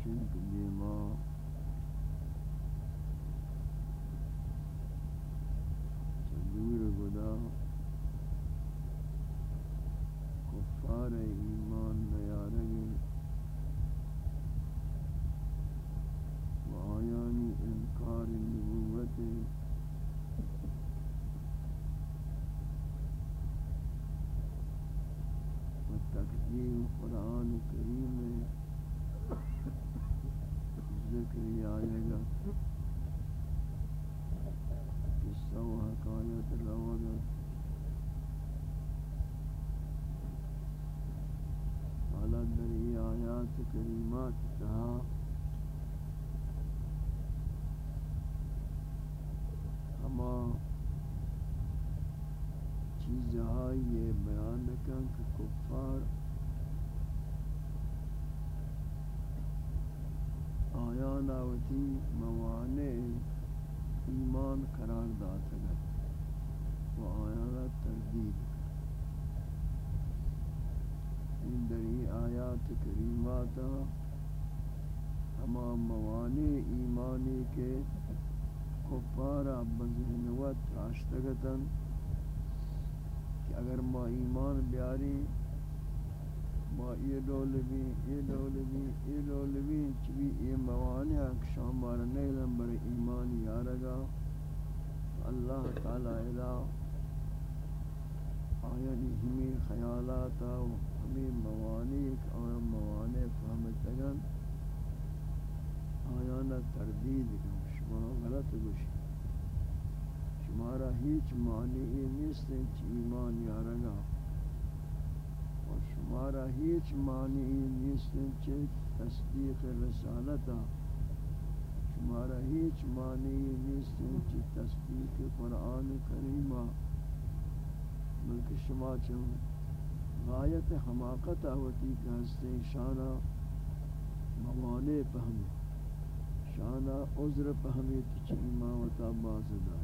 رسول کے ما صدور گدا کفار ایمان نیارگی و آیانی انکار نبوت و تکذیب قرآن کریم میں ذکر آئے گا قصہ و حکایت روگا حالا در ای آیات کریمات تہا ہما چیزہائی یہ بیان کن کہ کفار آیان آوتی موانع ایمان قرار داتا گا و آیانا تردید این در ای آیات کریماتا ہما موانع ایمانی کے کفارا بذہنوت راشتگتن کہ اگر ما ایمان بیاری ما یہ دول بھی، یہ دول بھی، یہ دول بھی چبی یہ موانع شام مارا نیلن بر ایمان یارگا۔ اللہ تعالی الہ آیانی ہمیں خیالاتا و ہمیں موانع آیا موانع فہمتگن آیانا تردید کن شما غلط گوشی۔ شمارا هیچ معنی نیست چی ایمان یارگا. و شمارا هیچ معنی نیست چی تصدیق رسالتا. شمارا هیچ معنی نیست چی تصدیق قرآن کریمہ بلکہ شما چون غایت حماقت آوتی کہ ہستے شانہ موانع پہمی شانہ عذر پہمی تچ ایماوتا بازدار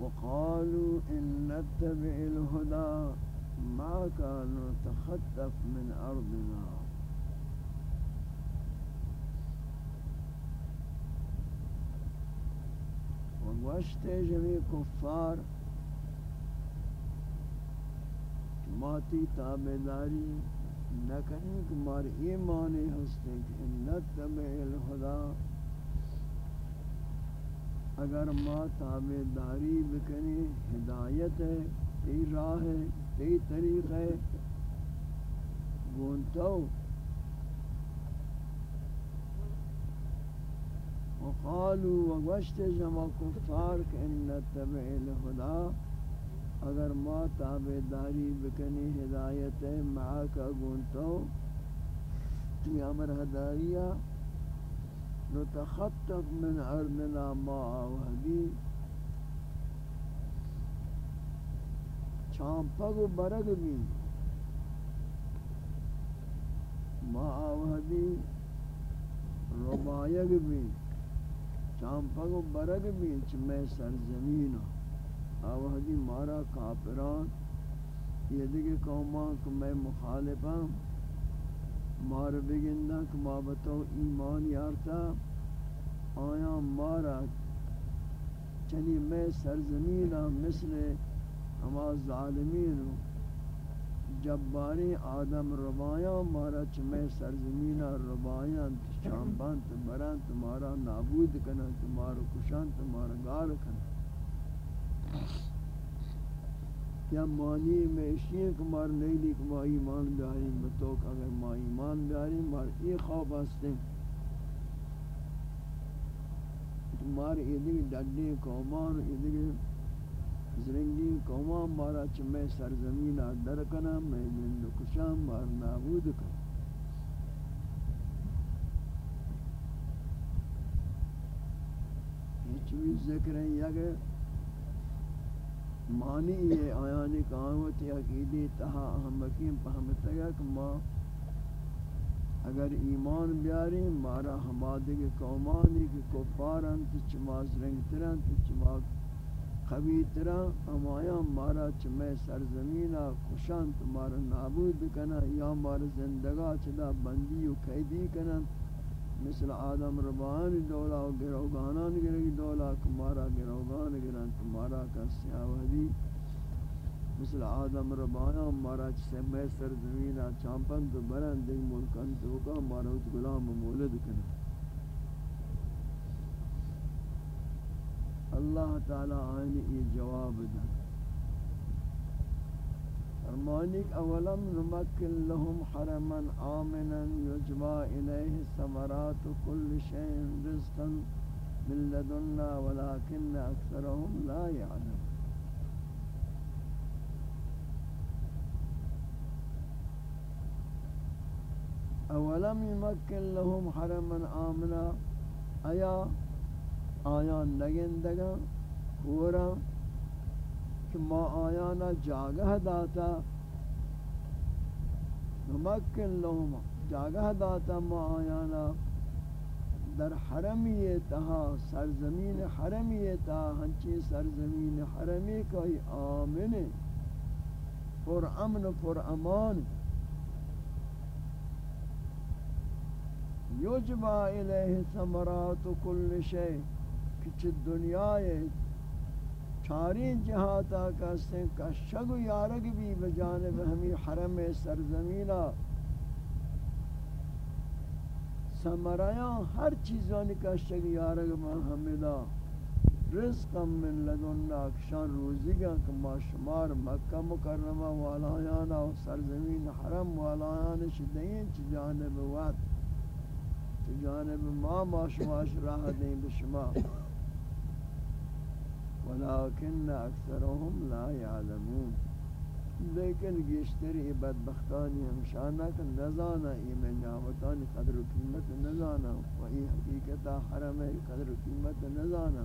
وقالوا إن نتبع الهدى ما كانوا تخطف من أرضنا. وگوشت جميع كفار ماتی تابداری نکنی کہ مار ایمانی ہستے کہ انت تبع الہدا۔ اگر ما تابداری بکنی، ہدایت ہے تی راہ ہے تی طریق ہے، گونتو۔ وقالوا وغشت جمع کفار کہ انت تبع الہدا۔ اگر ما تابداری بکنی ہدایت معاک گونتو تو امر ہدایہ نتخطف من ارضنا ما آوہدی چامپگ و برگ بھی ما آوہدی، ربایگ بھی چامپگ و برگ بھی چمیں سرزمین آوہدی مارا کافران، یہ دیگے قومان کو میں مخالفاں، مار بگندہ کہ بابتو ایمان یارتا آیا مارا، چنی میں سرزمین مثل ہما ظالمین جباری آدم ربایاں مارا چمیں سرزمین ربایاں چامبان تمہارا تمہارا نابود کنا تمہارا کشان تمہارا گار کنا یا مانی میں اشیاء کمار نہیں لی کما ایمان بیاری بتوک اگر ما ایمان بیاری مار ای خواب ہستے مار ایدی ڈڈی قومان ایدی زرنگی قومان، مارا چمیں سرزمین در کنا میں جن کشام مار نابود کنا یہ چویز ذکر ہے یا کہ معنی یہ آیانی کامت عقیدی تہا احمقیم پہمتا گیا کہ ما اگر ایمان بیاری مارا ہمادگ قومانی کی کفاران تی چما زرنگتران تی چما خبیتران ہمایا مارا چمے سرزمینہ کشان تمہارا نابود کنا یا مارا زندگا چدا بندی و قیدی کنا مثل آدم ربان دولا و گروگانان گرگی دولا کمارا گروگان گرن تمہارا کا سیاوہدی. مثل آدم ربانا، مارا چسے میں سر زمینہ چامپن تو برن دیکھ ملکن تو کا، مارا اس غلام مولد کنا. اللہ تعالی آئینی یہ جواب دن. دا فرمانیک اولم نمکن لهم حرما آمنا یجبا الیہ ثمرات کل شئین رزقا من لدنا ولكن اکثرهم لا يعلم اولم یمکن لهم حرما آمنا ایا آیان نگندگا پورا کہ ما آیانا جاگہ داتا، نمکن لهم جاگہ داتا ما آیانا، در حرمی تہا، سرزمین حرمی تہا ہنچی سرزمین حرمی کوئی آمن، پر امن پر امان. یجبا الیہ ثمرات کل شے کچھ دنیا ہے چاری جہاتا کسیں کشگ و یارگ بھی بجانب ہمی حرم سرزمینہ سمرایاں ہر چیزانی کشگ یارگ ما حمدہ رزقا من لدننا کشان روزگاں کما شمار مکہ مکرمہ والایانا و سرزمین حرم والایانا شدین چی جانب وقت، چی جانب ما ما شماش راہ دیں بشما۔ ولكن اکثرهم لا يعلمون. لیکن گیشتری بدبختانی ہمشانہ کہ نزانا ایمن نعمتانی قدر و قیمت نزانا و ای حقیقتا حرم قدر و قیمت نزانا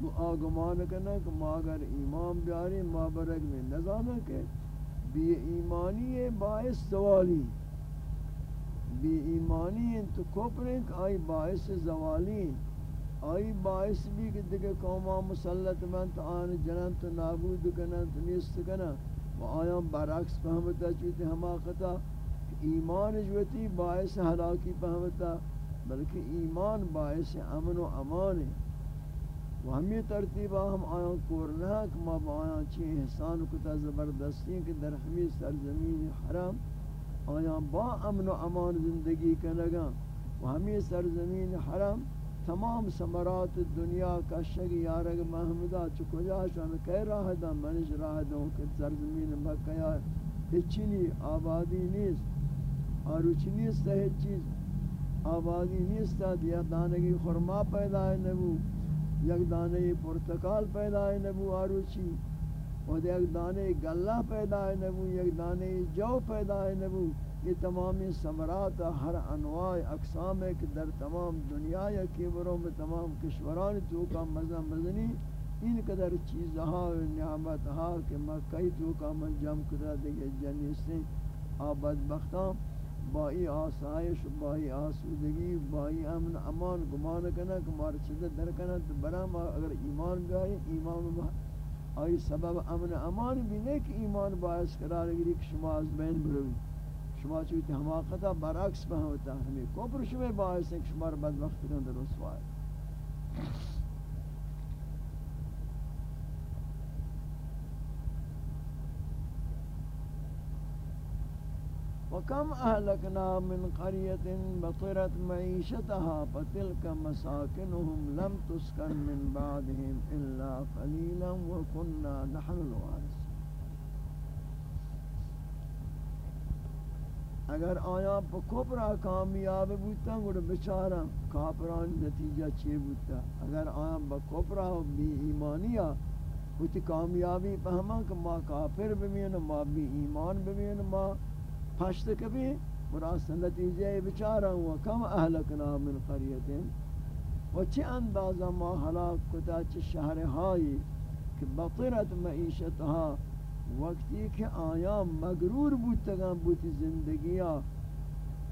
وہ آگمان کرنا کہ ما اگر ایمان بیاری، ما برگ میں نزانا کہ بی ایمانی باعث زوالی. بی ایمانی تو کپرنک آئی باعث زوالی. آئی باعث بھی کہ دیکھے قوما مسلط من تو آن جنن تو نابود کنن تو نیست کنن و آیا برعکس فهمتا چوتی حماقتا ایمان جوتی باعث حلاکی فهمتا بلکہ ایمان باعث امن و امان ہے۔ و ہمی ترتیبہ ہم آیا کورنا کہ ما با آیا چی احسان کتا زبردستی کہ در ہمی سرزمین حرام آیا با امن و امان زندگی کنگا و ہمی سرزمین حرام تمام ثمرات دنیا کا شگ یارگ محمدہ چ کجا شان کہہ رہا دا منش راہ دوں کہ سرزمین مکہ یا ہچی ہچنی آبادی نیست اور اچنی ہے چیز۔ آبادی نیست دیا دانگی خرما پیدا ہے نبو، یک دانے پرتکال پیدا ہے نبو، آروچی۔ اور یک دانے گلہ پیدا ہے نبو، یک دانے جو پیدا ہے نبو۔ یہ تمامی ثمرات ہر انواع اقسام ہے کہ در تمام دنیا یا کیبروں میں تمام کشوران تو کا مزہ مزنی ان قدر چیزہا و نعمتہا کہ مکہی تو کا منجم کدہ دیگے جنیسیں آباد بختان بائی آسائش بائی آسودگی بائی امن امان گمان کنا کہ مار در کنا تو برا ما اگر ایمان بیائی ایمان آئی سبب امن امان بھی نہیں کہ ایمان باعث قرار گری کہ شما از بین بروی شما چوتی حماقتا برعکس بہتا ہمیں کفر شما باعث ہے شما بدبخت کن در رسوائی وكم أهلكنا من قرية بطرت معيشتها فتلك مساكنهم لم تسكن من بعدهم إلا قليلا وكنا نحن الوارث اگر آیا پا کپرا کامیاب بودتا گوڑا بچارا کافران نتیجہ چی بودتا۔ اگر آیا با کپرا بی ایمانیا ہوتی کامیابی پہما کہ ما کافر بمین، ما بی ایمان بمین، ما پشت کبھی براست نتیجہ بچارا ہوا۔ کم اہلکنا من قریتیں و چی اندازہ ما حلاک کتا چی شہر ہائی کہ بطرت معیشتها وقتی کہ آیا مغرور بودتگا بودتی زندگیا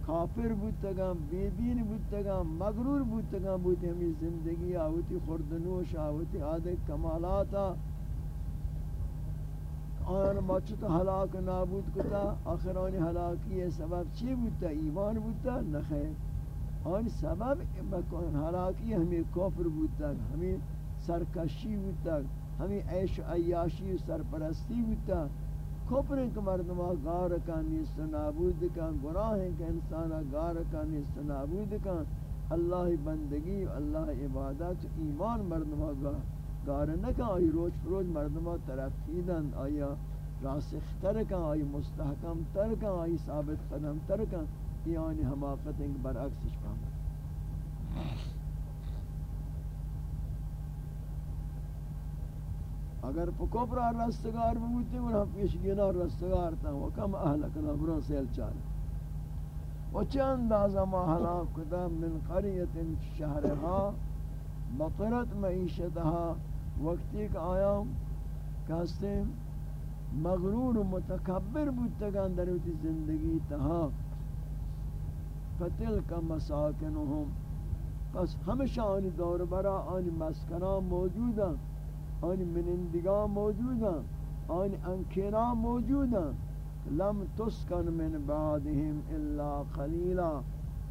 کافر بودتگا بے دین بودتگا مغرور بودتگا بودتی ہمیں زندگی آوتی خردنوش آوتی آدھے کمالاتا۔ آن بچت ہلاک نابود کتا، آخرانی ہلاکی سبب چی بودتا؟ ایمان بودتا؟ نخیر۔ آن سبب ہلاکی ہمیں کفر بودتا، ہمیں سرکشی بودتا۔ ہمیں عیش و عیاشی و سرپرستی بودتا کفر کہ مردمہ گار کا نیست نابود کا گناہ کہ انسانا گار کا نیست نابود کا اللہ بندگی اللہ عبادت ایمان مردمہ گار گار نکا آئی روز روز مردمہ ترقیدن آیا راسخ ترکا آئی مستحکم ترکا آئی ثابت قدم ترکا یہ آنی حماقت انک برعکسش پاہم اگر پکوپرا رستگار بودتے ورہا پیشگینا رستگار تا، و کم وکم اہلکنا بران سیل چارے وچه اندازه ما هلاک کده من قریت شهرها بطرت معیشتها وقتی کہ آیا کہستے مغرور و متکبر بودتگان در اوٹی زندگی تہا فتل کا مساکنہم پس ہمیشہ آنی دور برا آنی مسکنان موجودا آنی منندگان موجودا آنی انکیران موجودا لم تسکن من بعدهم الا قلیلا،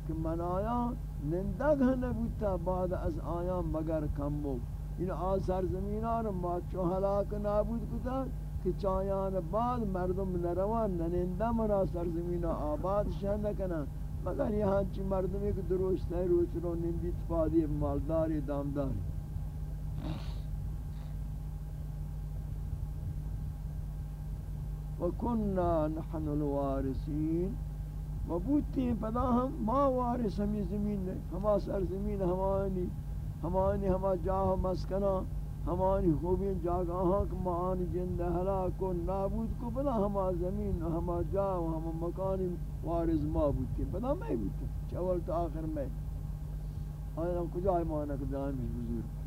کہ من آیا نندگ نبودتا بعد از آیا مگر کم بود این آثار زمینان ما چو ہلاک نابود کتا کہ چایان بعد مردم نروان، ننندہ منا سرزمین آباد شہن نکنا مگر یہاں چی مردمی کہ درست ہے روچ رو نندی تفادی مالداری دامداری۔ وَكُنَّا نَحْنُ الْوَارِسِينَ وَبُوتِّي پدا ہم، ما وارث ہمیں زمین نے ہما سرزمین ہمانی ہمانی، ہما جاہ مسکنا ہمانی خوبی جاگاہاں کہ معانی جند حلاک کو، نابود کو بلا ہما زمین، ہما جاہ ہما مکانی وارز ما بودتی بلا میں بودتی چاول تو آخر میں۔ آیا کجا ایمانا کہ دائمی بزرگ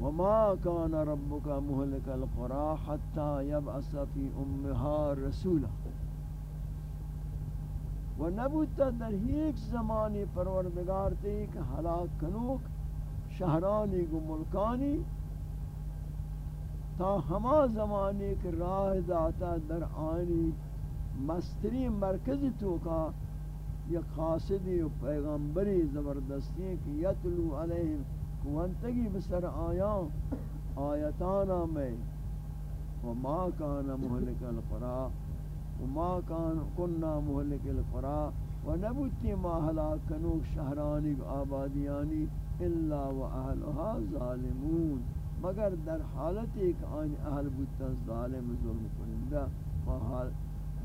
وما كان ربك مهلك القرى حتى يبعث في امها رسولا۔ و نبودتا در هیچ زمانی پروردگار تی ہلاک کنوک، شہرانی گو ملکانی، تا ہما زمانی کہ راہ داتا در آنی مستری مرکزی تو کا یک خاصدی و پیغمبری زبردستی کہ یتلو علیہم کوانتگی بسر آیان، آیتانا میں وما کان محلک القرآن وما كان كنا مهلك القرى ونبوتي ما هلاكنوك شهراني آبادياني الا واهلها ظالمون. مگر در حالت ایک آن اہل بودتن ظالم ظلم کنندہ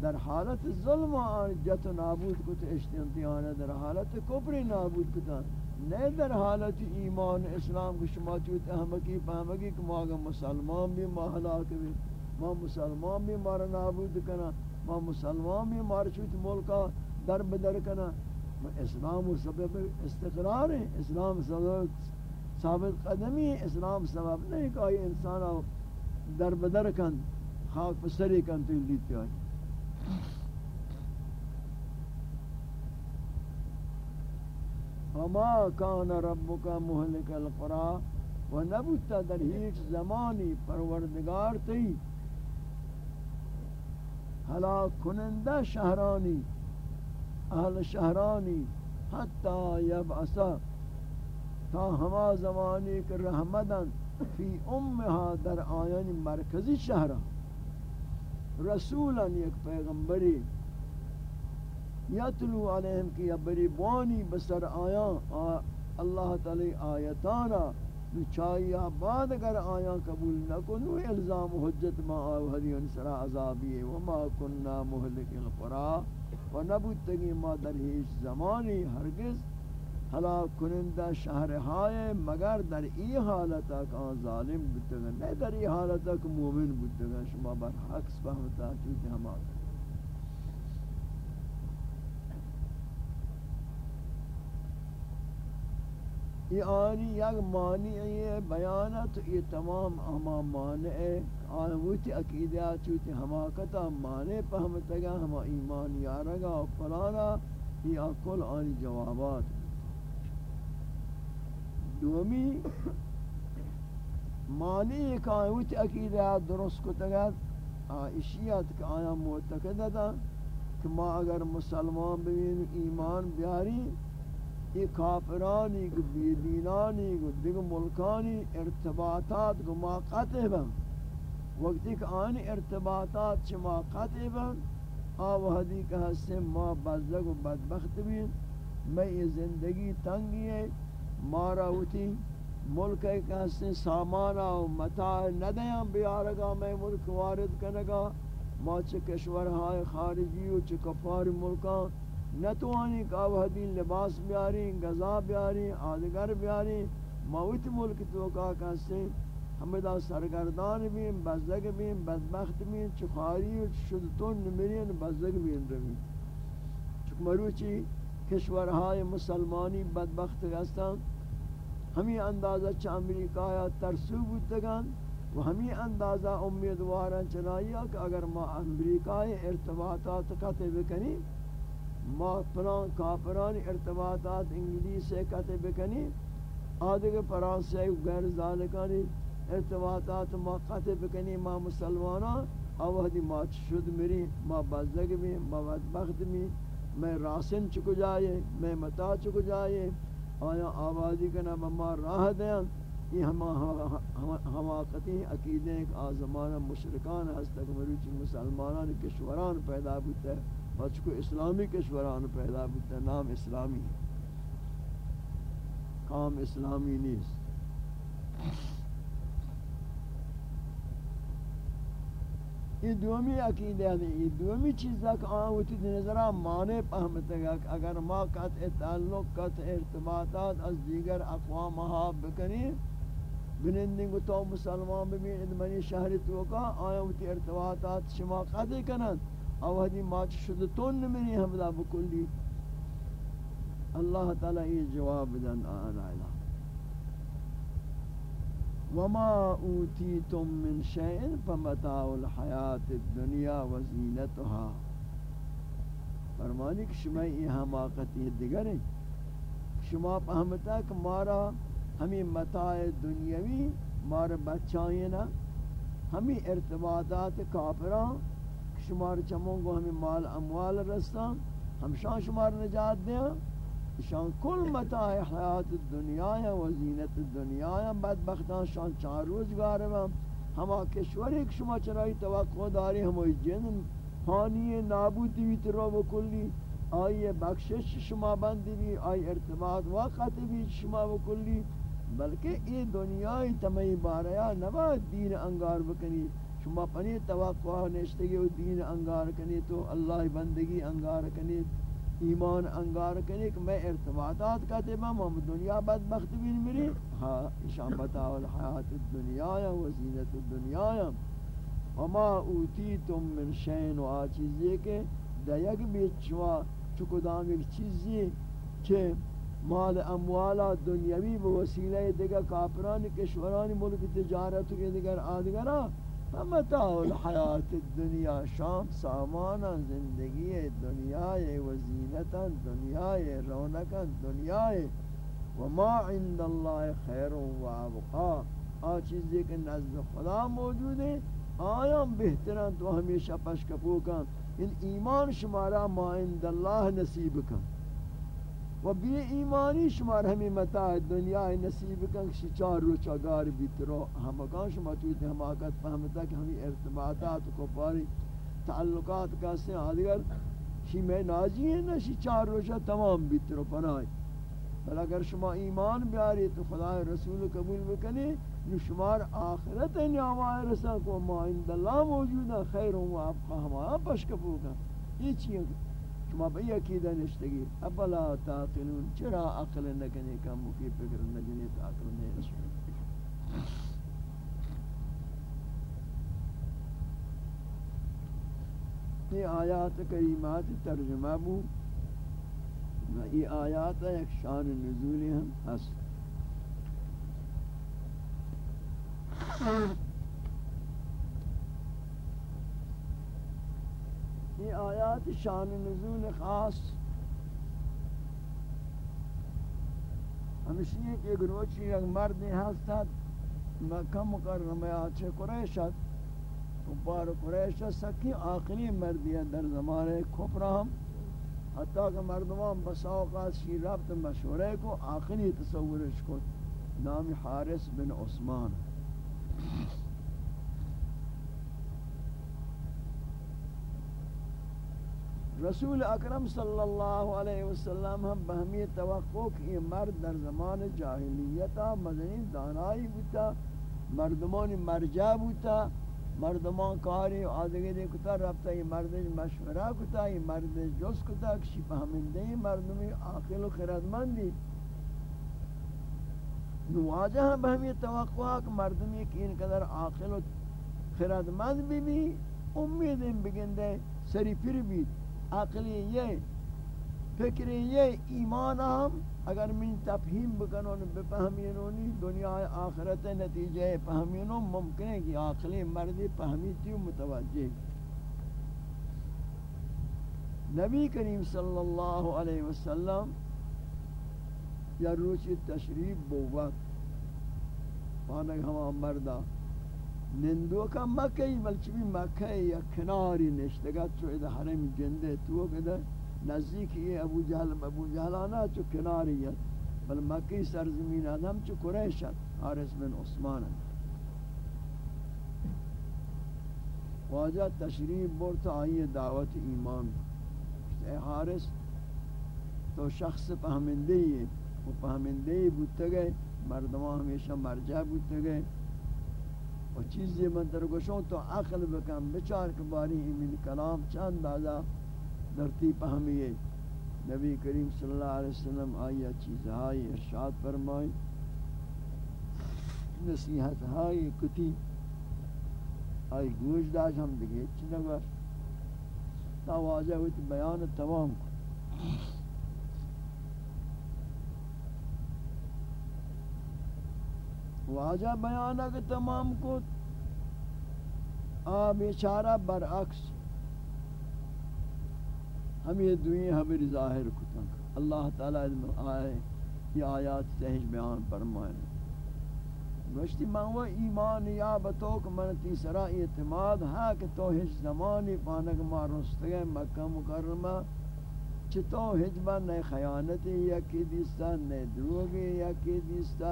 در حالت ظلم آن جت نابود کت اشتنطیانہ در حالت کبری نابود کتا نہیں در حالت ایمان اسلام کو شما چوت احمقی پہمقی کہ ماغا مسلمان بھی ما ہلاک بھی، ما مسلمان بھی مارا نابود کنا، ما مسلمان بھی مار چوت ملکا در بدر کنا. اسلام و سبب استقرار ہے اسلام سبب ثابت قدمی ہے اسلام سبب نہیں کہ آئی انسان در بدر کن، خاک پسری کن تو لیتی آئی. وما كان ربك مهلك القرى ونبت در هیچ زمانی پروردگار تی. ہلاک کنندہ شہرانی اہل شہرانی حتی یبعثا تا ہما زمانی کے رحمدن فی امہا در آیان مرکزی شہرہ رسولا یک پیغمبری یتلو علیہم کی ابری بوانی بسر آیان اللہ تعالی آیتانا چاہیا بعد اگر آیا قبول نہ کنو، الزام حجت ما آو حدیون سرا عذابی وما کننا محلک القرآ و نبودتگی ما در ہیچ زمانی ہرگز ہلاک کنندہ شہر ہائے، مگر در ای حالتا کہ ظالم بودتگا نہیں در ای حالتا کہ مومن بودتگا، شما بر حق سپہمتا چیتے ہمارا یہ آنی یک معنی بیانت یہ تمام ہما معنی ہے۔ آنوتی عقیدہ چوتی حماقتا معنی پہمتگا ہما ایمان یارگا و پلانا یہ کل آنی جوابات۔ دومی، معنی ایک آنوتی عقیدہ درست کتگا اشیات کہ آیا معتقدہ کہ ما اگر مسلمان ببین، ایمان بیاری یہ کافرانی کو بیدینانی کو دیگو ملکانی ارتباطات کو ما قطع بن وقتی کہ آنی ارتباطات چما قطع بن آوہدی کہ ہستے ما بزدگ و بدبخت بین میں یہ زندگی تنگی ہے۔ مارا ہوتی ملک ہے کہ ہستے سامانا و متاع ندیاں بیارگا میں ملک وارد کنگا ما چھ کشورہائے خارجی و چھ کفار ملکان نتوانی کا وحدی لباس بیاری غذا بیاری آدگر بیاری موت ملک تو کا کسے ہمدا سرگردان بھی بزدگ بھی بدبخت بھی چخاری و شدتون نمرین، بزدگ بھی روی. چک مروچی کشورهای مسلمانی بدبخت گستان ہمی اندازہ چھ امریکہ یا ترسو بودتگان و ہمی اندازہ امیدواران چنائیا کہ اگر ما امریکہ ارتباطات قطع بکنی ما پلان کافران ارتباطات انگلیس سے کہتے بکنی، آدھے فرانسے غیر ذالکانی ارتباطات ما قطع بکنی، ما مسلمانان اوہدی ما شد میری، ما بزدگ میں ما بدبخت میں میں راسن چکو جائے، میں متا چکو جائے، آیا آبادی کنا بما راہ دیاں یہ ہما حماقتی عقیدیں ایک آزمان مشرکان ہستک مروچی مسلمانان کشوران پیدا بوتا ہے بچ کو اسلامی کشوران پیدا بودتا نام اسلامی کام اسلامی نیست یہ دومی عقیدہ ہے یہ دومی چیز تک آن ہوتی نظرہ مانے پہمتا گا کہ اگر ما قطع تعلق، قطع ارتباطات از دیگر اقوام ہا بکنی بنندیں گو تو مسلمان ببین ادمانی شہری توکا آیا ہوتی ارتباطات شما قطع کنند۔ او اوہدی ماچ شد تون منی حمدہ بکلی۔ اللہ تعالی یہ جواب دن آنا الہ۔ وما اوتیتم من شیئن فمتاع الحیات الدنیا وزینتها فرمانی کہ شما یہ حماقتی دیگر ہیں۔ شما پہمتا کہ مارا، ہمیں متاع دنیاوی، مارا بچائیں نا ہمیں ارتباطات کافران شمار چمون کو ہمیں مال اموال رستان ہم شان شمار نجات دیں۔ شان کل متاع حیات الدنیا و زینت الدنیا بدبختان شان چار روزگار میں ہما کشور ایک شما چرائی توقع داری ہموی جن حانی نابود دیویت رو بکلی آئی بخشش شما بندی بھی، آئی ارتباط وقت بھی شما بکلی بلکہ یہ دنیای تمہی باریا نباید دین انگار بکنی۔ شما پنی توقع نشتگی و دین انگار کنی تو اللہ بندگی انگار کنی، ایمان انگار کنی کہ میں ارتباطات کہتے ہیں ہم دنیا بدبخت بین مری ہاں شام بتاو الحیات الدنیا و زینت الدنیا وما اوتیتم من شین و آچیزی کے دیگ بیچوا چکدام ایک چیزی کہ مال اموالا دنیاوی بوسیلہ دیگا کافران، کشوران، ملک تجارت کے دیگر آدگرہ متاع الحیات الدنیا شام سامان زندگی دنیا وزینتا دنیا رونقا دنیا وما عند اللہ خیر و ابقا. آ چیزی کہ نزد خدا موجود ہے آیا بہتران تو ہمیشہ پشکپو کن. ان ایمان شمارا ما عند اللہ نصیب کن. و بی ایمانی شمار ہمیں متاع دنیا نصیب کن کسی چار روچ اگار بیترو ہم کان شما تویت حماقت فهمتا کہ ہمیں ارتباطات کو پاری تعلقات کا سے آدگر شی میں ناجی ہے نا شی چار روچا تمام بیترو پنائی بل اگر شما ایمان بیاری تو خدا رسول قبول بکنی، نو شمار آخرت نیامائی رسا کو، ما عند موجودا خیر و ابقا ہما پشکفو کن. یہ چیئے شما به عقیده نشتگی ابلا تعقلون، چرا عقل نکنی کم مکی فکر نکنی تا عقل نشتگی یہ آیات کریمات ترجمہ بو یہ آیات ایک شان نزولی ہم ہست یہ آیات شان نزول خاص. ہمشی ہے کہ ایک روچی ایک مرد ہستت مکہ مکرمہ آچے قریشت کپار قریشت سکی آخری مردی ہے در زمانے کفرہم. حتیٰ کہ مردمان بس اوقات شی ربط مشورے کو آخری تصورش کو نام حارس بن عثمان. رسول اکرم صلی اللہ علیہ وسلم ہم بہمی توقع کہ یہ مرد در زمان جاہلیتا مدنی دانائی بوتا، مردمان مرجع بوتا، مردمان کاری آدھگی دے کتا ربتا یہ مرد مشورہ کتا، یہ مرد جس کتا، کشی فہمندے مردمی آخل و خردمندی نواجہ ہم بہمی توقع کہ مردمی کی ان قدر آخل و خردمند بھی بھی امیدیں بگندے، سری پھر بھی۔ عقلی یہ فکری یہ، ایمان ہم، اگر من تفہیم بکنون بفہمینونی دنیا آخرت نتیجہ فہمینون ممکن ہے کہ عقلی مردی فہمیتی و متوجہ۔ نبی کریم صلی اللہ علیہ وسلم یا روچی تشریف بوت پانک ہما مردہ نندو کا مکہ بلچ بھی مکہ یا کناری نشتگت چو ادھا حرم جندے تو کدھر نزدیک یہ ابو جہل ابو جہلانا چو کناری ہے بل مکہ سرزمین آدم چو قریشت حارس بن عثمان واجہ تشریف بورتا آئی دعوت ایمان. اے حارس تو شخص پہمندی ہے وہ پہمندی بودتا گئے مردمان ہمیشہ مرجع بودتا گئے و چیزی من در گوشوں تو عقل بکم بچار کے باری من کلام چند دادا درتی پہمیے نبی کریم صلی اللہ علیہ وسلم آیا چیز ارشاد فرمائی نصیحت ہائی کتی. آئی گوش داش ہم دیکھے چنگر تا واجہ ہوئی بیان تمام کو واجہ بیانہ کے تمام کو آ بیچارہ برعکس ہم یہ دنیا حبر ظاہر کتن اللہ تعالی آئے، یہ آیات تحج بیان فرمائے۔ گوشتی من وہ ایمان یا بتوک من تیسرا اعتماد ہے کہ تو ہج زمانی پانک ما رستگے مکہ مکرمہ چھ تو ہج با نئے خیانتی یا کی دیستا نئے دروگی یا کی دیستا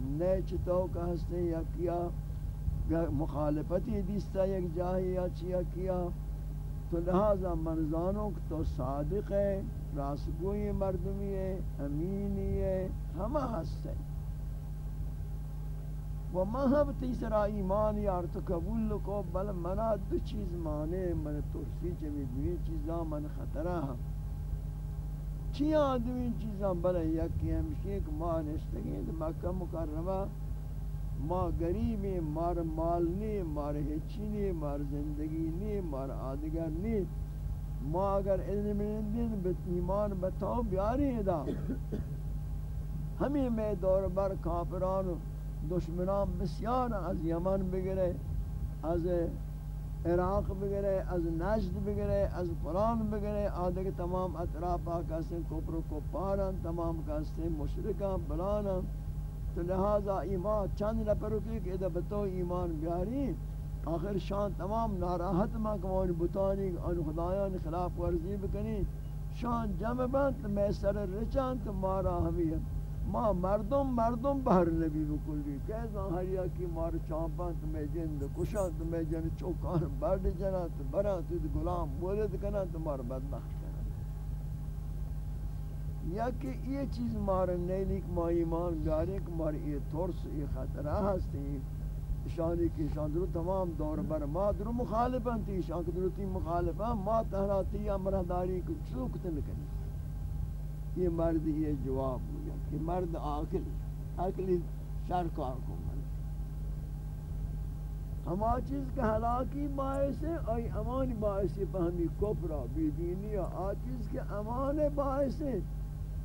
نیچ تو کا ہستے یا کیا مخالفتی دیستا یک جاہی یا چیا کیا۔ تو لہذا منزانوں تو صادق ہے، راسگوئی مردمی ہے، امینی ہے، ہمہ ہستے و مہب تیسرا ایمان یار تو قبول کو بل منا دو چیز مانے، من ترسی چمی دوی چیزاں من خطرہ۔ ہم چی آدمی چیزاں بلے یکی ہمشی ایک ماہ نشتگی تو مکہ مکرمہ ما غریب ہیں، مار مال نہیں، مار ہچی نہیں، مار زندگی نہیں، مار آدگر نہیں۔ ما اگر علم دین به ایمان بتاو بیاری دا۔ ہمیں میں دور بر کافران دشمنان بسیار از یمن بگرے، از عراق بگرے، از نجد بگرے، از فلان بگرے، آدھے تمام اطراف کہتے ہیں کپر و کپاران تمام کہتے ہیں مشرکان، بلانان. تو لہذا ایمان چند نپرکی کہ ادھا بتو ایمان بیاری. آخر شان تمام ناراحت ما بتانی، ان خدایان خلاف ورزی بکنی. شان جمع بند میں سر رچان، تو مارا ہمیں. ما مردم مردم بہر نبی بکلی. کیسا ہریا کی مار چامپان تو میں جند کشان تو میں جند چوکان برد جنا تو برا تو غلام مولد کنا تو مار بدبخت کنا یا کہ یہ چیز مار نہیں لیک ما ایمان گارے کہ مار یہ ترس یہ خطرہ ہستی شانی کی شان درو تمام دور بر ما. درو مخالفان تی شان درو تی مخالفان ما تہراتی امرہداری کو چوکتن کنی یہ مرد یہ جواب ہو کہ مرد عاقل عقلی شر کار کو مرد ہما چیز کا ہلاکی باعث ہے آئی امان باعث ہے فہمی کفرہ بی دینی آ چیز کے امان باعث ہے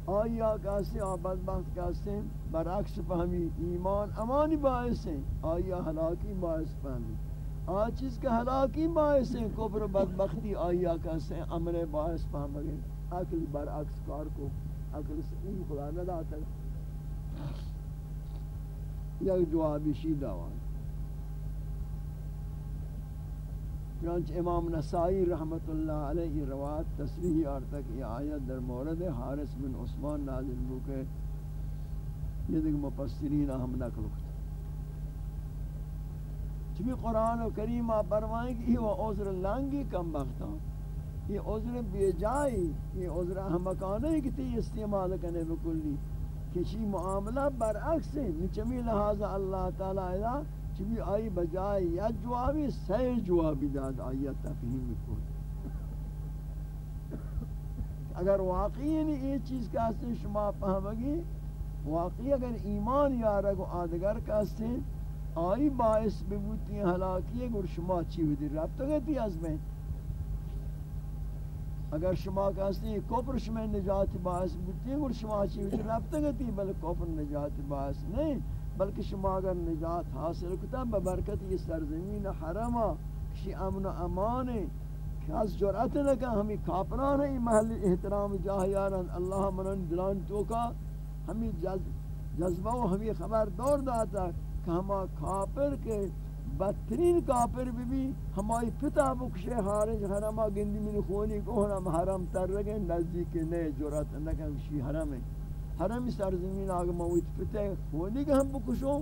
آیا کہتے ہیں بدبخت کہتے ہیں، برعکس فہمی ایمان امانی باعث ہیں۔ آیا ہلاکی باعث فہمی۔ آ چیز کا ہلاکی باعث ہیں، کفر بدبختی آیا کہتے ہیں، امر باعث فہم گئے عقل برعکس کار کو عقل سے این خدا نہ داتا یک یعنی جوابی شی دعوان چنانچہ امام نسائی رحمت اللہ علیہ روایت تصریح اور تک یہ آیت در مورد حارس بن عثمان نازل ہو کے یہ دیکھ مفسرین اہم نقل کتا چمی قرآن و کریم آپ فرمائیں کہ یہ وہ عذر لانگی کم بختا یہ عذر بے جائی یہ عذر احمقانہ ہے کہ تی استعمال کرنے بکلی کسی معاملہ برعکس ہے چمی لہذا اللہ تعالی چبی آئی بجائے، یا جوابی سی جوابی داد، آئی تفہیم کو اگر واقعی یعنی یہ چیز کہتے ہیں شما فہمگی واقعی اگر ایمان یارگ و آدگر کہتے ہیں آئی باعث ببوتی حلاکی ہے گر شما چی ہوئی رب تو گتی از میں۔ اگر شما کہتے ہیں کفر شما نجات باعث بوتی ہے شما چی ہوئی گتی بل کفر نجات باعث نہیں، بلکہ شما اگر نجات حاصل کتا، ببرکت یہ سرزمین حرمہ کشی امن و امان ہے، کہ از جرأت لکا ہمیں کافران ہیں، محل احترام جاہیاران اللہ منن دلان توکا، ہمیں جذبہ و ہمیں خبر دور داتا کہ ہما کافر کے بدترین کافر بھی بھی ہمائی پتا بکشے حارج حرمہ گندی من خونی کو ہم حرم تر رگیں نزدیک نئے جرأت نکا کشی حرم ہے حرم سرزمین آگے موت پتے ہونی کہ ہم بکشوں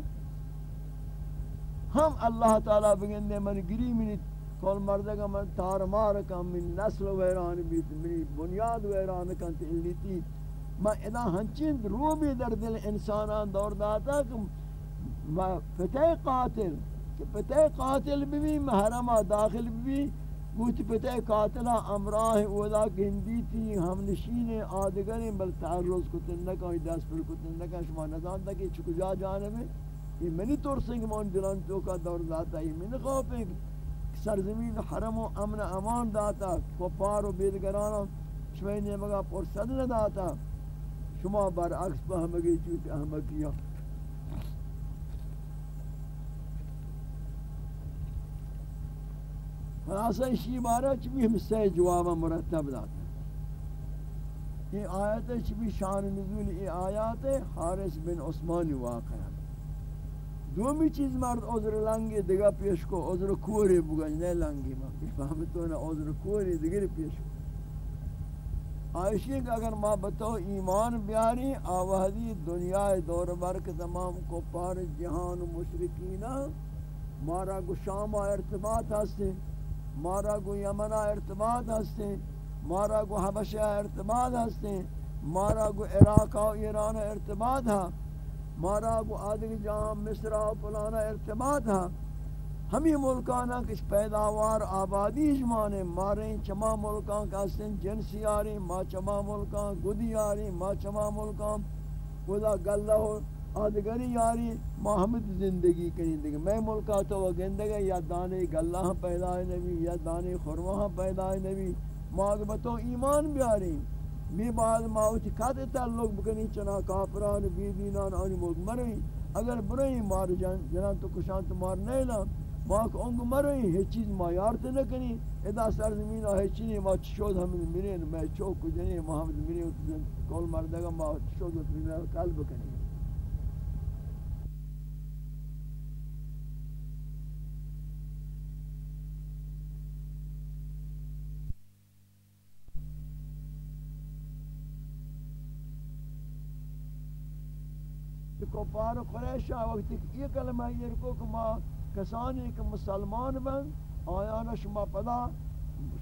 ہم اللہ تعالیٰ بگندے من گری منی کول مردگا من تار مار کم من نسل ویران بیت، منی بنیاد ویران کن تیلیتی میں ادا ہنچین رو بھی در دل انسانان دور داتا کہ فتح قاتل۔ کہ فتح قاتل بھی محرمہ داخل بھی گوت پتہ قاتلہ امراہ اولا گندی تھی، ہم نشین آدگریں بل تعرض کو تنکا ہی دست پر کو تنکا شما نظام تا کہ چکو جا جانے میں یہ منی طور سنگ مون دلان تو کا دور داتا یہ من خوف ہے سرزمین حرم و امن امان داتا، کپار و بیدگرانا شما نے مگا پرسد نہ داتا۔ شما برعکس بہمگی چوتی احمقیاں۔ خلاصہ اسی بارہ چبی ہم سے جواب مرتب داتا یہ آیت ہے چبی شان نزول یہ آیات ہے حارس بن عثمان واقع ہے۔ دومی چیز مرد عذر لنگی دیگا پیش کو، عذر کوری بگنج نہیں لنگی ما فهمتو نا عذر کوری دیگر پیش کو۔ آئیشی کہ اگر ما بتو ایمان بیاری آوہدی دنیا دور بر کے تمام کپار جہان و مشرکین مارا گو شام ارتباط ہستے مارا گو یمنا ارتباط ہستے مارا گو حبشہ ارتباط ہستے مارا گو عراق و ایران ارتباط ہا مارا گو آدھگ جہاں مصر و پلانا ارتباط ہا ہمیں ملکانا ہاں کچھ پیداوار آبادی جمانے مارے چما ملکان کا سن جنسی آری ما چما ملکان، گدی آری ما چما ملکان خدا گلہ آدگری یاری، محمد زندگی کریں دیگه میں ملکا تو وہ گندگا یا دانے گلہ پیدا نبی، یا دانے خرمہ پیدا نبی۔ ماغبتوں ایمان بیاری می بعد ما اوچ کات تعلق بکنی چنا کافران بی دینان، آنی ملک مرئی اگر برئی مار جان، جنان تو کشان تو مار نہیں نا۔ ما کو انگ مرئی ہے چیز ما یارت نہ کنی۔ ادا سر زمین ہے چیز ما چشود ہم مرین میں چوک جنے محمد مرین کول مردگا ما چشود میرا قلب کنی کفار قریش وقت یہ کلمہ یہ کو کہ ما کسانی کہ مسلمان بن آیانا شما پدا،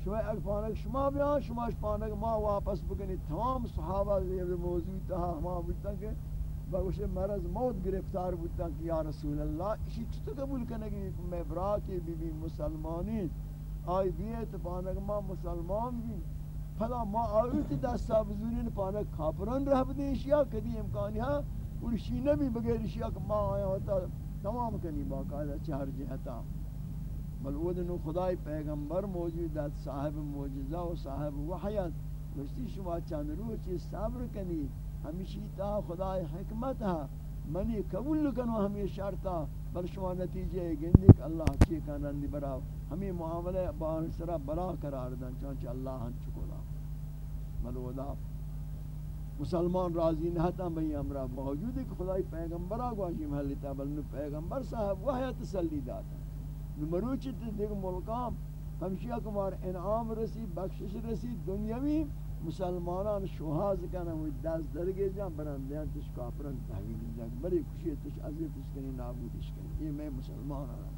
شما ایک شما بیان شما پانک ما واپس بکنی۔ تمام صحابہ یہ موضوع تہا ہما بودتا کہ بگوش مرض موت گرفتار بودتا کہ یا رسول اللہ، اسی چھتو قبول کرنے کی میں براتی بی بی مسلمانی۔ آئی بیت پانک ما مسلمان بھی۔ پدا ما آئیتی دستا بزرین پانک کافران رہ بدیشیا کدی امکانی ہاں ورشی نبی بغیر شیعہ کہ ماں آیا ہوتا، تمام کنی باقاعدہ چہر جہتا بل ودنو خدای پیغمبر موجود ہے، صاحب معجزہ و صاحب وحیت گشتی شما چند روح چی صبر کنی، ہمیشی تا خدای حکمت ہے۔ منی قبول کنو ہمیں شرطا بل شما نتیجے گندے کہ اللہ چی کنندی برا ہمیں معاملے با سرا بلا قرار دن چانچہ اللہ ہن چکولا بل ودا مسلمان راضی نہ تھا بھئی ہمرا موجود ہے کہ خدای پیغمبر آگواشی محلی تا بلن پیغمبر صاحب وحی تسلی داتا نمروچی تے دیکھ ملکام، ہمشیہ کمار انعام رسی، بخشش رسی، دنیاوی مسلمانان شوہاز کنا وہ دست درگے جان، برندیاں تش کافرن تحویل جان، بڑی خوشی تش عزیت اس کنی نابودش کنی. یہ میں مسلمان آرہا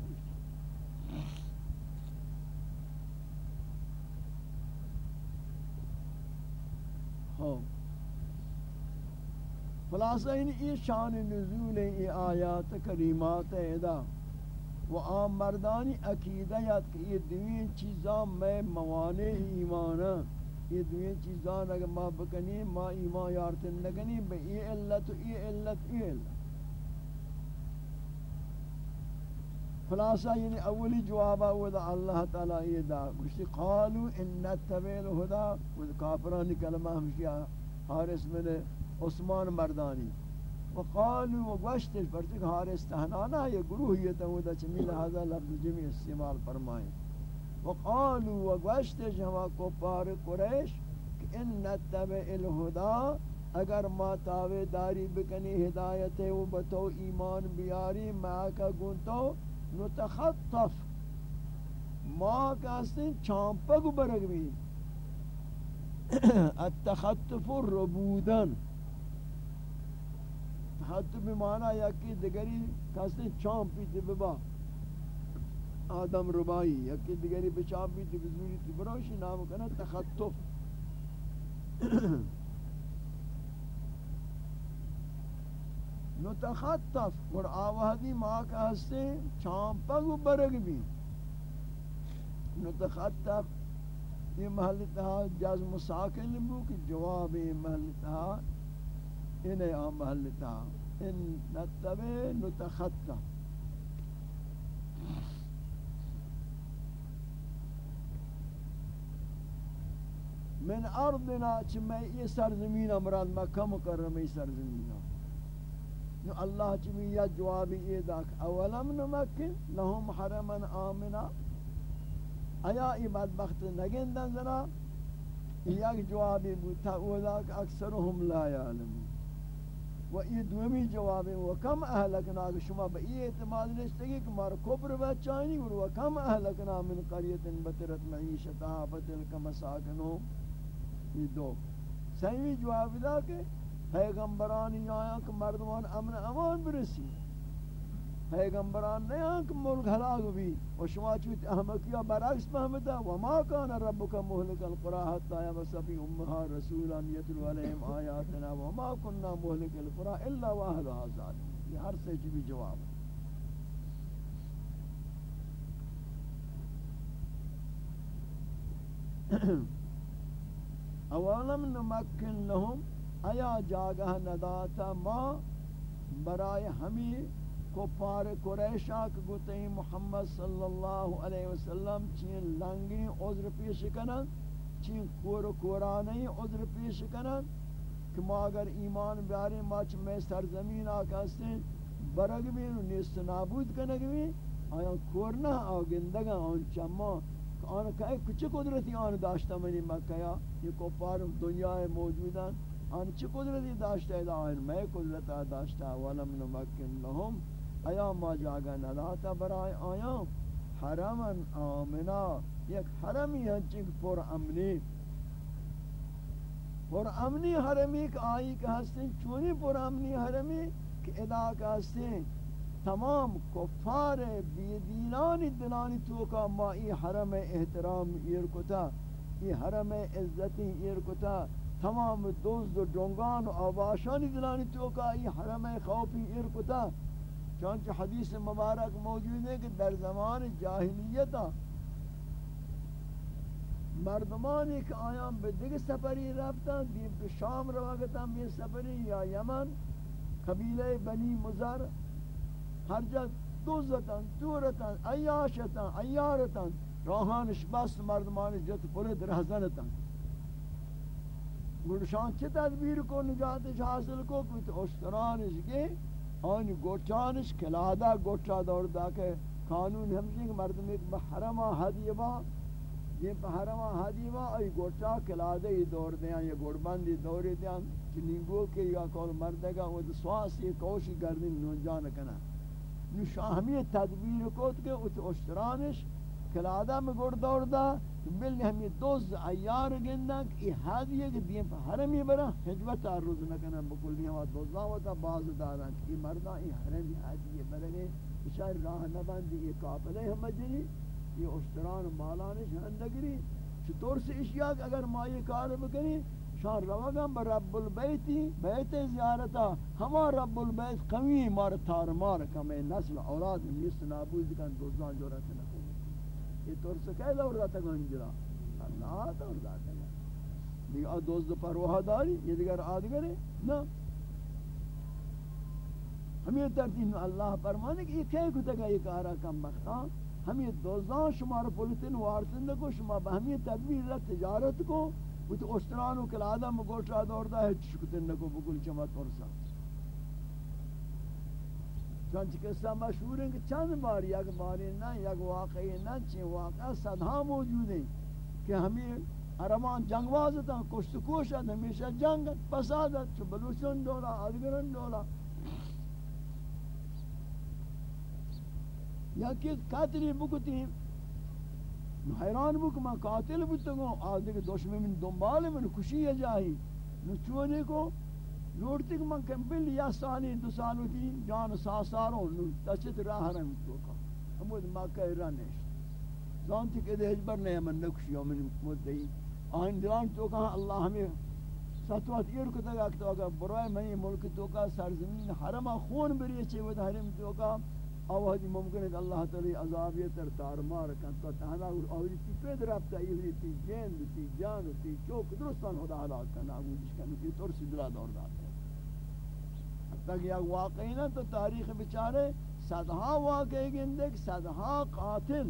ہاں۔ خلاصہ ان یہ شان نزول ای آیات کریمات ادا و عام مردانی عقیدہ یاد کہ یہ دوین چیزاں میں موانع ایمان یہ دوین چیزاں اگر ما بکنی، ما ایمان یارتن لگنی، بے یہ علت و یہ علت یہ علت۔ خلاصہ یعنی اولی جوابہ ودا اللہ تعالی یہ دا گوشتی قالو ان نتبع الہدا و کافرانی کلمہ ہمشیہ حارس میں نے عثمان مردانی. وقالوا وگوشتش برتک حارس تہنانا یہ گروہیت ہوتا چمی لہذا لفظ جمعی استعمال فرمائیں وقالوا وگوشتش ہما کپار قریش کہ ان نتبع الہدا، اگر ما تاوے داری بکنی ہدایت ہے، وہ بتو ایمان بیاری، ما کا گنتو نتخطف. ما کا استن چامپک برگ بھی. التخطف الربودن. حد بمعنی یکی دیگری کسی چام پیتی ببا آدم ربایی یکی دیگری بچام پیتی بزوری تی بروشی نام کنه تخطف۔ نتخطف اور آوہدی ماں کا ہستے چامپگ و برگ بھی۔ نتخطف یہ محل تہا جزم ساکن بو کہ جواب یہ محل تہا انہیں آم محلتا ان نتبع نتخطا من ارضنا چمی یہ سرزمین امراد مکہ مکرمی سرزمین نو اللہ چمی یا جوابی یہ داک اولم نمکن لهم حرما آمنا. آیا ای بدبخت نگندن ذرا یک جوابی بود تا اولاک اکثرهم لا یعلمون و یہ دومی جواب ہے وہ کم اہلکنا کہ شما با یہ اعتماد نشتگی کہ مارا کبر بچانی اور وہ کم اہلکنا من قریت بطرت معیشتا فتلک مساکنو یہ دو. سیمی جواب دا کہ پیغمبرانی آیا کہ مردمان امن امان برسی پیغمبران نہیں ہیں کہ ملک ہلاک بھی و شما چوت احمقیہ برعکس محمدہ وما کان ربک مہلک القرآ حتی وصفی امہا رسولان یتلو علیہم آیاتنا وما کننا مہلک القرآ الا واہد آزاد یہ ہر سے بھی جواب ہے. اولم نمکن لهم ایا جاگہ نداتا ما برائے ہمیں کفار قریشا کہ گوتے ہیں، محمد صلی اللہ علیہ وسلم چین لنگیں عذر پیش کنن، چین کور کورانی عذر پیش کنن کہ ما اگر ایمان بیارے ما چھ میں سرزمین آکاستے ہیں برگ بھی نیست نابود کنگ بھی آیا کورنا آگندگا آن چما آن کئی کچھ قدرتی آن داشتا منی مکہ یا؟ یہ کفار دنیا موجودان آن چی قدرتی داشتا ہے آن میں قدرتا داشتا ولم نمکن لهم آیا ما جاگا نداتا برای آیا حرما آمنا، یک حرمی ہنچنگ پر امنی. پر امنی حرمی کہ آئی کہ ہستیں چونی پر امنی حرمی کہ ادا کہ ہستیں تمام کفار بیدینانی دلانی توکا ما ای حرم احترام ایرکتا ای حرم عزتی ایرکتا تمام دوست و ڈونگان و آباشانی دلانی توکا ای حرم خوفی ایرکتا چونچہ حدیث مبارک موجود ہے کہ در زمان جاہلیتا مردمانی کہ آیام به دیگه سفری رفتن دیم که شام رو رواگتا می سفری یا یمن قبیله بنی مزر ہر جا دوزتن دورتن ایاشتن ایارتن راہانش بست مردمانی جت پرد رہزنتن گلشان چه تدبیر کو، نجاتش حاصل کو کچھ اشترانش گئے آن گوچانش کلادا گوچا دور دا کہ قانون ہمشی کہ مردم ایک بحرما حدیبا یہ بحرما حدیبا ای گوچا کلادا ہی دور دیاں، یا گوڑبندی دور دیاں، چنینگو کے یا کول مردگا وہ سواسی کوشی گردن نونجان کنا۔ نشاہمی تدبیر کو کہ ات اشترانش کلادا میں گوڑ دور دا بل ہمیں دوز ایار گندن کہ ہادیے کہ دین پر حرمی برا ہجوت تعرض نہ کرنا بکل نہیں ہوا دوزا ہوتا باز داران کہ مردا ای حرمی ہادیے برے اشار راہ نہ بندی یہ قافلے ہم جنی یہ اشتران مالانش ہندگری چطور سے اشیاء اگر ما یہ کار بکنی شان روگم بر رب البیتی بیت زیارتا ہما رب البیت قوی مار تار مار کمی نسل اولاد نیست نابود کن دوزان جورت نہ۔ یہ طور سے کہہ دور رہتا گا انجرا اللہ دور رہتا گا دیکھ آ دوست پر وہا داری یہ دیگر آدگر ہے نا ہم یہ ترتیب اللہ فرمانے کہ یہ کہہ کتا گا، یہ کارا کم بختان؟ ہم یہ دوزان شمار پولتن وارتن کو، شما بہمی تدبیر رہا تجارت کو وہ تو اشترانو کل آدم گوشا دور دا ہے چشکتن کو بکل چمت ورسا چنانچہ قصہ مشہور ہے کہ چند بار یک باری نہ یک واقعی نہ چی واقعہ صدہا موجود ہیں کہ ہمیں عربان جنگ وازتا کشت کوشت ہمیشہ جنگ پسادت چو بلوچن دولا آدگرن دولا یا کہ قاتلی بکتی حیران بک، میں قاتل بکتا آدگر دشمن من دنبال من کشی جاہی۔ نو چونے کو لوٹتی کہ من کمپل یا سالی دو سالو تھی جان ساساروں نو تچت راہ رنگ تو کا۔ ہمود مکہ رانش زانتی کہ دہج بر نہیں من نکشی من مدعی آئین دلان تو کہا اللہ ہمیں ستوات ایر کو تگا کہ تو برائے منی ملک تو کا سرزمین حرم خون بری چے ود حرم تو کا۔ او ہدی ممکن ہے کہ اللہ تعالی عذاب یہ تر تار مار کن تو تہنا اور تی پید رفتا یہ تی جن تی جان تی چوک درستان خدا ہلاک کنا وہ جس کا نتی طور سے دلا دور داتا تک یک واقعی نہ تو تاریخ بچارے صدہا واقعی گندک صدہا قاتل۔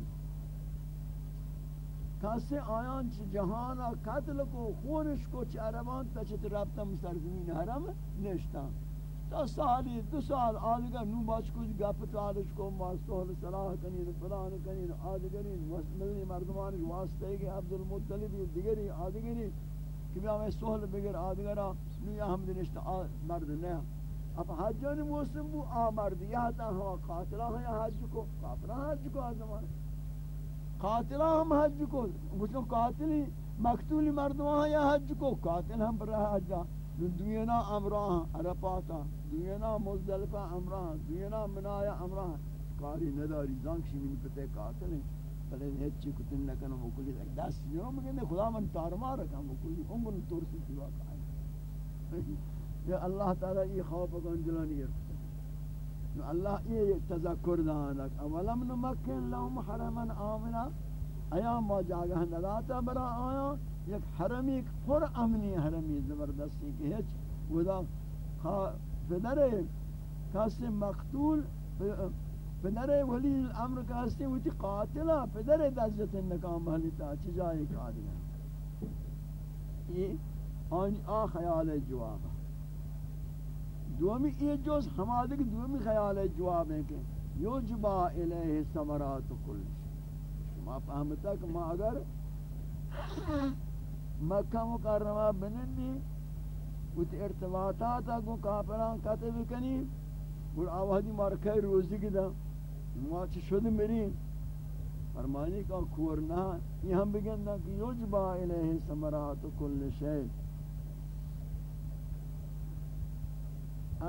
کسی آیان چھ جہانا قتل کو، خونش کو چھ عربان تا چھ رابطہ مسرزمین حرم نشتا تا سالی، دو سال آدھگر نو باچ کچھ گپ تالش کو ماستوہل صلاح کنین، فلان کنین، آدھگرین ملنی مردمان واسطے گئے عبدالمطلب دیگری آدھگری، کہ بھی ہمیں سوہل بگر آدھگرہ نو یا ہم دنشتا مرد نہیں اب حجان موسم بو آمرد یا تا ہوا قاتلہ ہیں حج کو کافرہ حج کو آزمان قاتلہ ہم حج کو مسلم قاتلی مقتولی مردمان یا حج کو، قاتل ہم پر رہا حجا دوینا امراہ عرفاتا دوینا مزدلفہ امراہ دوینا منایا امراہ۔ کاری نداری زانکشی منی پتے قاتل ہیں۔ بلے ہچی کتن نکنو مکلی دست جنو مگنے خدا من تارما رکھا مکلی انگن ترسی سوا کھائیں کہ اللہ تعالی یہ خوف کو انجلانی ہے۔ اللہ یہ تذکر دانک۔ اولم نمکن لهم حرما آمنا۔ ایا ما جاگہ نداتا برا آیا۔ یک حرمی پر امنی حرمی زبردستی کہ ہچ ودا پدر کسی مقتول، پدر ولی الامر کسی وچی قاتلہ پدر دزت نکام محلی تا چی جائے کادیا یہ آن آ خیال جواب. دومی یہ جوز ہمادک دومی خیال جواب ہے کہ یوجبا الیہ سمرات کل شما فهمتا کہ ما اگر مکہ مکرمہ بننی وت ارتباطات کو کافران کتب کنی اور آوازی مارکہ روزی کی دا، ما چھ شد میری فرمانی کا کور کورنا یہ ہم بگندہ کہ یوجبا الیہ سمرات کل شیء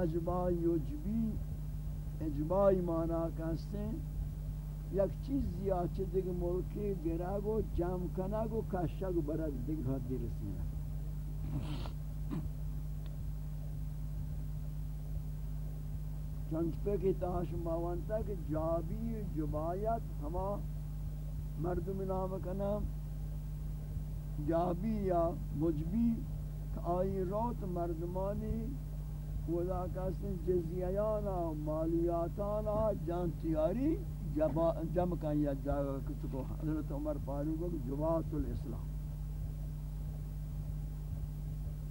اجبا یوجبی اجبای مانا کہستے یک چیز زیاد چھ دیکھ ملکی گراگو جام کناگو کشاگو برد دیکھ حد دی رسینا چنچ پہ کی تاش ماوانتا کہ جابی جبایت ہما مردم نام کنا جابی یا مجبی آئی روت مردمانی ودا کسن جزیانا مالیاتانا، جان تیاری جمع کن یا جاگا کچھ حضرت عمر فاروق کو جوات الاسلام.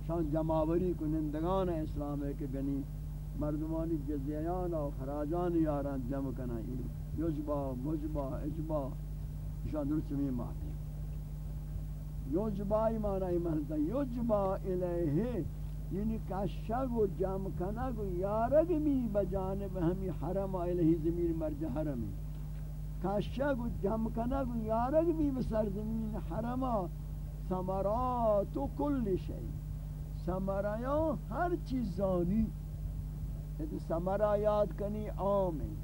شان جمعوری کنندگان اسلام ہے کہ گنی مردمانی جزیانا و خراجان یاران جمع کنا یجبا، مجبا، اجبا. شان درست میں معنی یجبا ایمانا ایمانتا یجبا الیہ. یعنی کشگ و جمع کنگ و یارگ می بجانب ہمی حرم الہی زمین مرج حرمی کشگ و جمع کنگ و یارگ می بسر زمین حرم سمرات و کل شئی سمرایان ہر چیزانی یعنی سمرا یاد کنی عام یعنی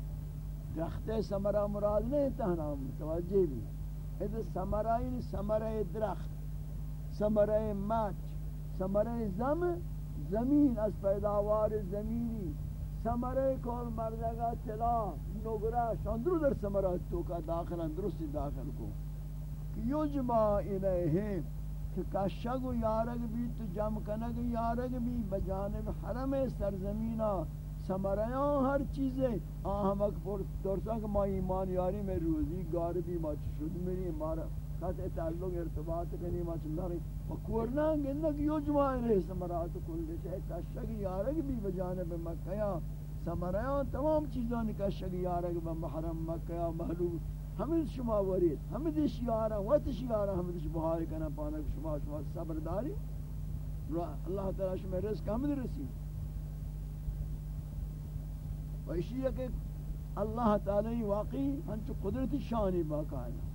درخت سمرا مراد نہیں تہنا متوجہ بھی یعنی سمرا یعنی سمرہ درخت. سمرہ مچ سمرہ زم. زمین از پیداوار زمینی. سمرے کول مردگا تلا نگرا شاندرو در سمرہ تو کا داخل درستی داخل کو کہ یجمع الیہ کہ کشگ و یارگ بھی تو جمع کنگ یارگ بھی بجانب حرم سرزمینہ سمریاں ہر چیزیں آہمک پر ترسا ما ایمان یاری میں روزی گار بھی ما شد میری مارا قطع تعلق، ارتباط کنی ما چنداری و کورنان گندک یو جمعی رہی سمرات کل شے کشک یارگ بھی بجانب مکہ سمریان تمام چیزان کشک یارگ بمحرم مکہ محلوب ہمیں شما ورید، ہمیں دیش یارا، وقت یارا، ہمیں دیش بہاری کنا پانک شما شما صبر داری۔ اللہ تعالی شما رزق ہمیں رسی۔ و اسی ہے کہ اللہ تعالی واقعی ہنچو قدرت شانی باقاعدہ۔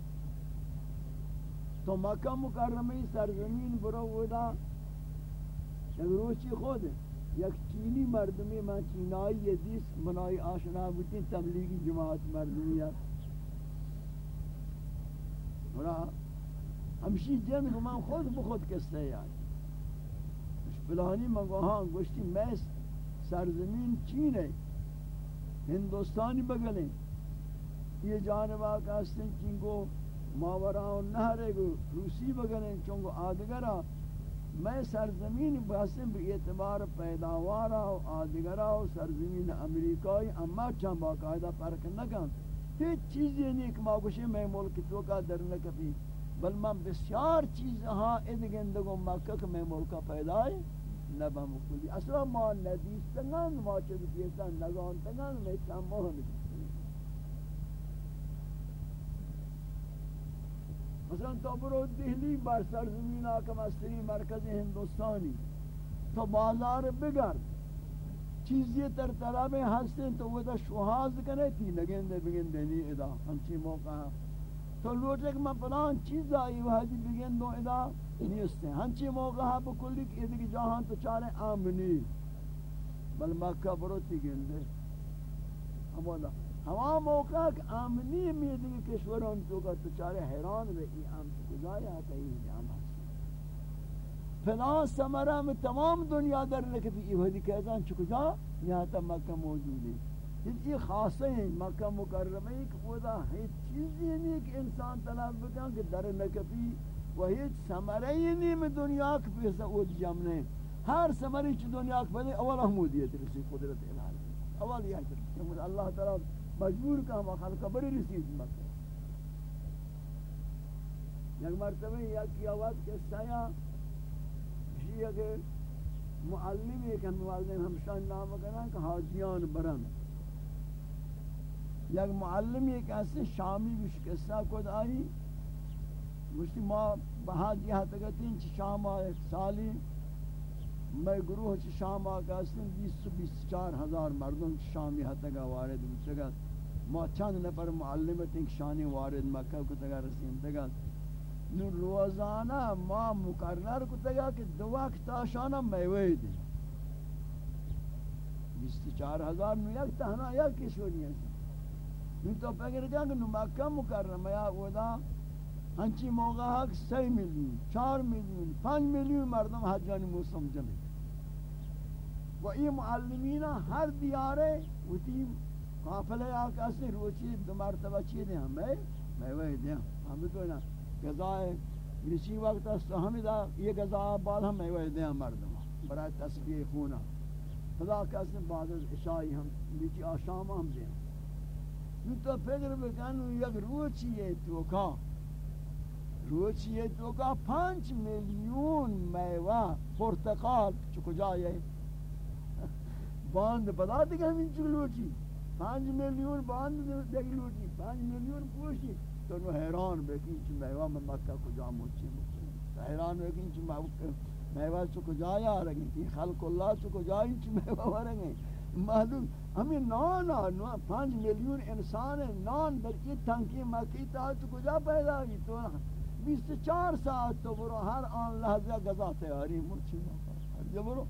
تو مکہ مکرمی سرزمین برو ودا شگروشی خود یک چینی مردمی من چینایی دیس منای آشنا بودی تبلیغی جماعت مردمی اونا همشی جنگ من خود بخود کسته یعنی. یاد فلانی من گوهان گوشتی مست سرزمین چینه. هندوستانی بگلیں یہ جانبا چین چنگو چین کو ماوراء گو روسی بگنن چونگو آدگرا میں سرزمین باسم بھی اعتبار پیداوارا و آدگرا و سرزمین امریکای اما چند باقاعدہ فرق نکن ہیچ چیزی نہیں کہ ما گوشی میں ملک تو کا در نکفی بل من بسیار چیز ہاں ادگندگو مکہ کہ میں ملکہ پیدای نبا مکلی اصلا ما ندیستنگن ما چود پیسن نگانتنگن میں چند ماہ مثلا تو برو دہلی بر سرزمین آکم استری مرکز ہندوستانی. تو بازار بگر. چیزی تر طرح ہستیں تو وہ دا شوہاز کنے تھی. نگندے بگندے نہیں ادا. ہمچی موقع. ہے تو لوٹے کہ میں پلان چیز آئی وہ حدی بگندوں ادا نیستے. ہمچی موقع ہے بکلی کہ ادھر جہاں تو چارے آمنی. بل مکہ برو تی گندے ہم وہ ہوا موقع کہ آمنی میدی کشوران تو کا تو چارے حیران بے ای آم کجایا آتا ہی جام فلان سمرہ میں تمام دنیا در لکھتی ای وحدی کہتا ہیں چکجا یہاں تا مکہ موجود ہے یہ خاصے ہیں مکہ مکرمہ ایک خدا ہے چیزی نہیں کہ انسان طلب بکن کہ در لکھتی وہی سمرہ ہی نہیں میں دنیا کی پیسا اوج جمنے ہر سمرہ چی دنیا کی پیسا اول احمودیت رسی قدرت الہی اول یہ کہ اللہ تعالی مجبور کا ہم خلق بڑی رسید مکہ یک مرتبہ یک کی آواز کے سایہ یہ کہ معلم ایک ہم معلم ہمشان نام کرنا کہ حاجیان برن۔ یک معلم ایک ایسے شامی بش قصہ کد آئی۔ مجھتی ما بہاد یہ تگتین چھ شام ایک سالی۔ میں گروہ چھ شام آگا سن بیس سو بیس چار ہزار مردم چھ شامی حتگا وارد بچگا ما چند نفر معلمت ایک شانی وارد مکہ کو تگا رسیم، تگا نو روزانہ ما مقرر کو تگا کہ دو وقت آشانہ میوے دیں بیس چار ہزار نو یک تہنا یک کشوری ہے نو تو فکر کیا کہ نو مکہ مکرم یا ودا ہنچی موقع حق سی ملیون چار ملیون پانچ ملیون مردم حجانی موسم جمع۔ و این معلمین ہر دیارے وتی قافلہ آقا سے روچی دو مرتبہ چی دیں ہمیں میں وہی دیں ہم تو نا غذائے اسی وقت است ہمیں دا یہ غذا بعد ہم میں وہی دیں مردم۔ برای تسبیح خونا خدا کہتے ہیں بعد از عشائی ہم بیچی آشام ہم دیں نو تو فکر بکنو یک روچی ہے تو کا روچی ہے تو کا پانچ میلیون میوہ پرتقال۔ چکو جائے باند بدا دیگه همین چکو لوچی پانچ میلیون باند دیگه لوچی پانچ میلیون پوشی۔ تو نو حیران بکنی چی میوہ میں مکہ کجا موچی موچی حیران بکنی چی میوہ چکو جایا رگی خلق اللہ چکو جائی چی میوہ ورگی معلوم، ہمیں نان نان پانچ میلیون انسان نان در یہ تنکی مکی تا تو کجا پیدا ہوئی؟ تو بیس چار ساعت تو برو، ہر آن لحظہ غذا تیاری مرچی ہر برو،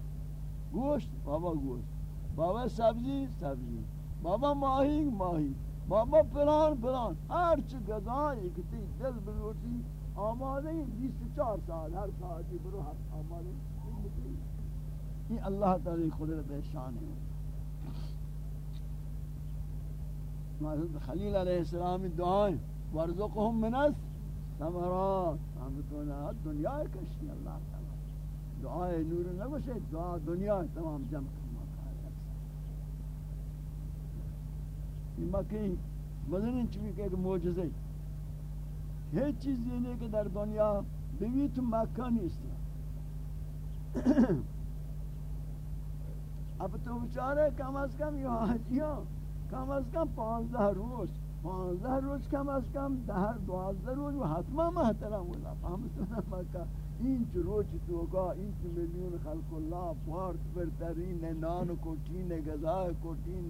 گوشت، بابا گوشت۔ بابا سبزی سبزی۔ بابا ماہی ماہی بابا پلان پلان ہر چی غذا ایک تی دل بلوٹی آمادے بیس چار سال ہر ساعتی برو ہر آمادے یہ اللہ تعالی قدرت شان ہے حضرت خلیل علیہ السلام دعائیں ورزقهم من الثمرات ہم تو نہ دنیا کشی اللہ تعالی دعائے نور نہ بشے دعا دنیا تمام جمع کرنا یہ مکی مدن چوی کہ ایک معجزہ ہے چیز یہ نہیں کہ در دنیا بیوی تو مکہ نیست اب تو بچارے کم از کم یہ حاجیاں کم از کم پانزده روز پانزده روز کم از کم ده دوازده روز و حتما محترم ولا فهمتون مکه این چه روز تو کا این چه میلیون خلق الله پارت برترین نان کوٹین غذا کوٹین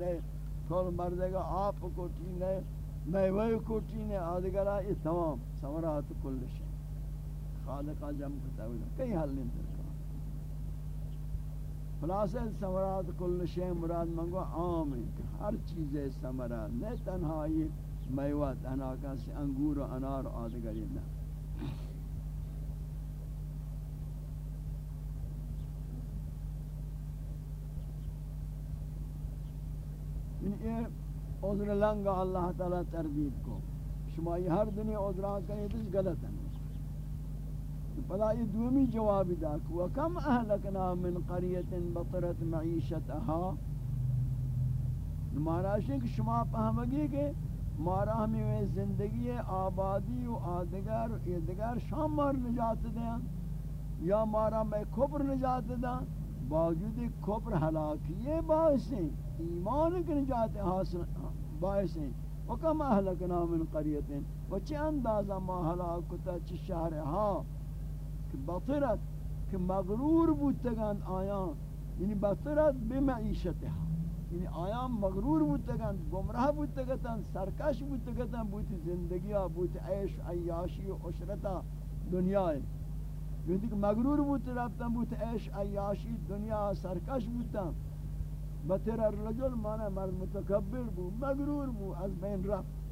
کل مردگا آپ کوٹین میوه کوٹین آدگرا یہ تمام ثمرات کل شے۔ خالق جمع کرتا ہے کئی حل نہیں خلاصہ ثمرات کل شے، مراد منگو عام ہے ہر چیز ثمرات نہ تنہا یہ میوہ تنہا کسی انگور و انار و آدگری نہ یہ عذر لنگا اللہ تعالی تردید کو۔ شما یہ ہر دنیا عذرات کریں تو غلط ہے۔ فلا یہ دومی جواب دا کہ کم اہلکنا من قریت بطرت معیشتها نماراش ہے کہ شما پہمگی کہ مارا ہمیں زندگی آبادی و آدگر ادگر شام مار نجات دیں۔ یا مارا میں کفر نجات دیں۔ باوجود کفر حلاکیے باعث ہیں، ایمان کی نجات حاصل، باعث ہیں۔ وکم اہلکنا من قریتن وچی اندازہ ما حلاکتا چی شہر ہاں کہ بطرت، کہ مغرور بودتگان آیان۔ یعنی بطرت بمعیشتها ہاں۔ یعنی آیان مغرور بودتگان، گمراہ بودتگتن سرکش بودتگتن بودت زندگی، بودت عیش، عیاشی و عشرتا دنیا ہے۔ یعنی کہ مغرور بودت رفتن بودت عیش عیاشی دنیا سرکش بودتن بطر الرجل مانا مرد متکبر بو مغرور بو از بین رفت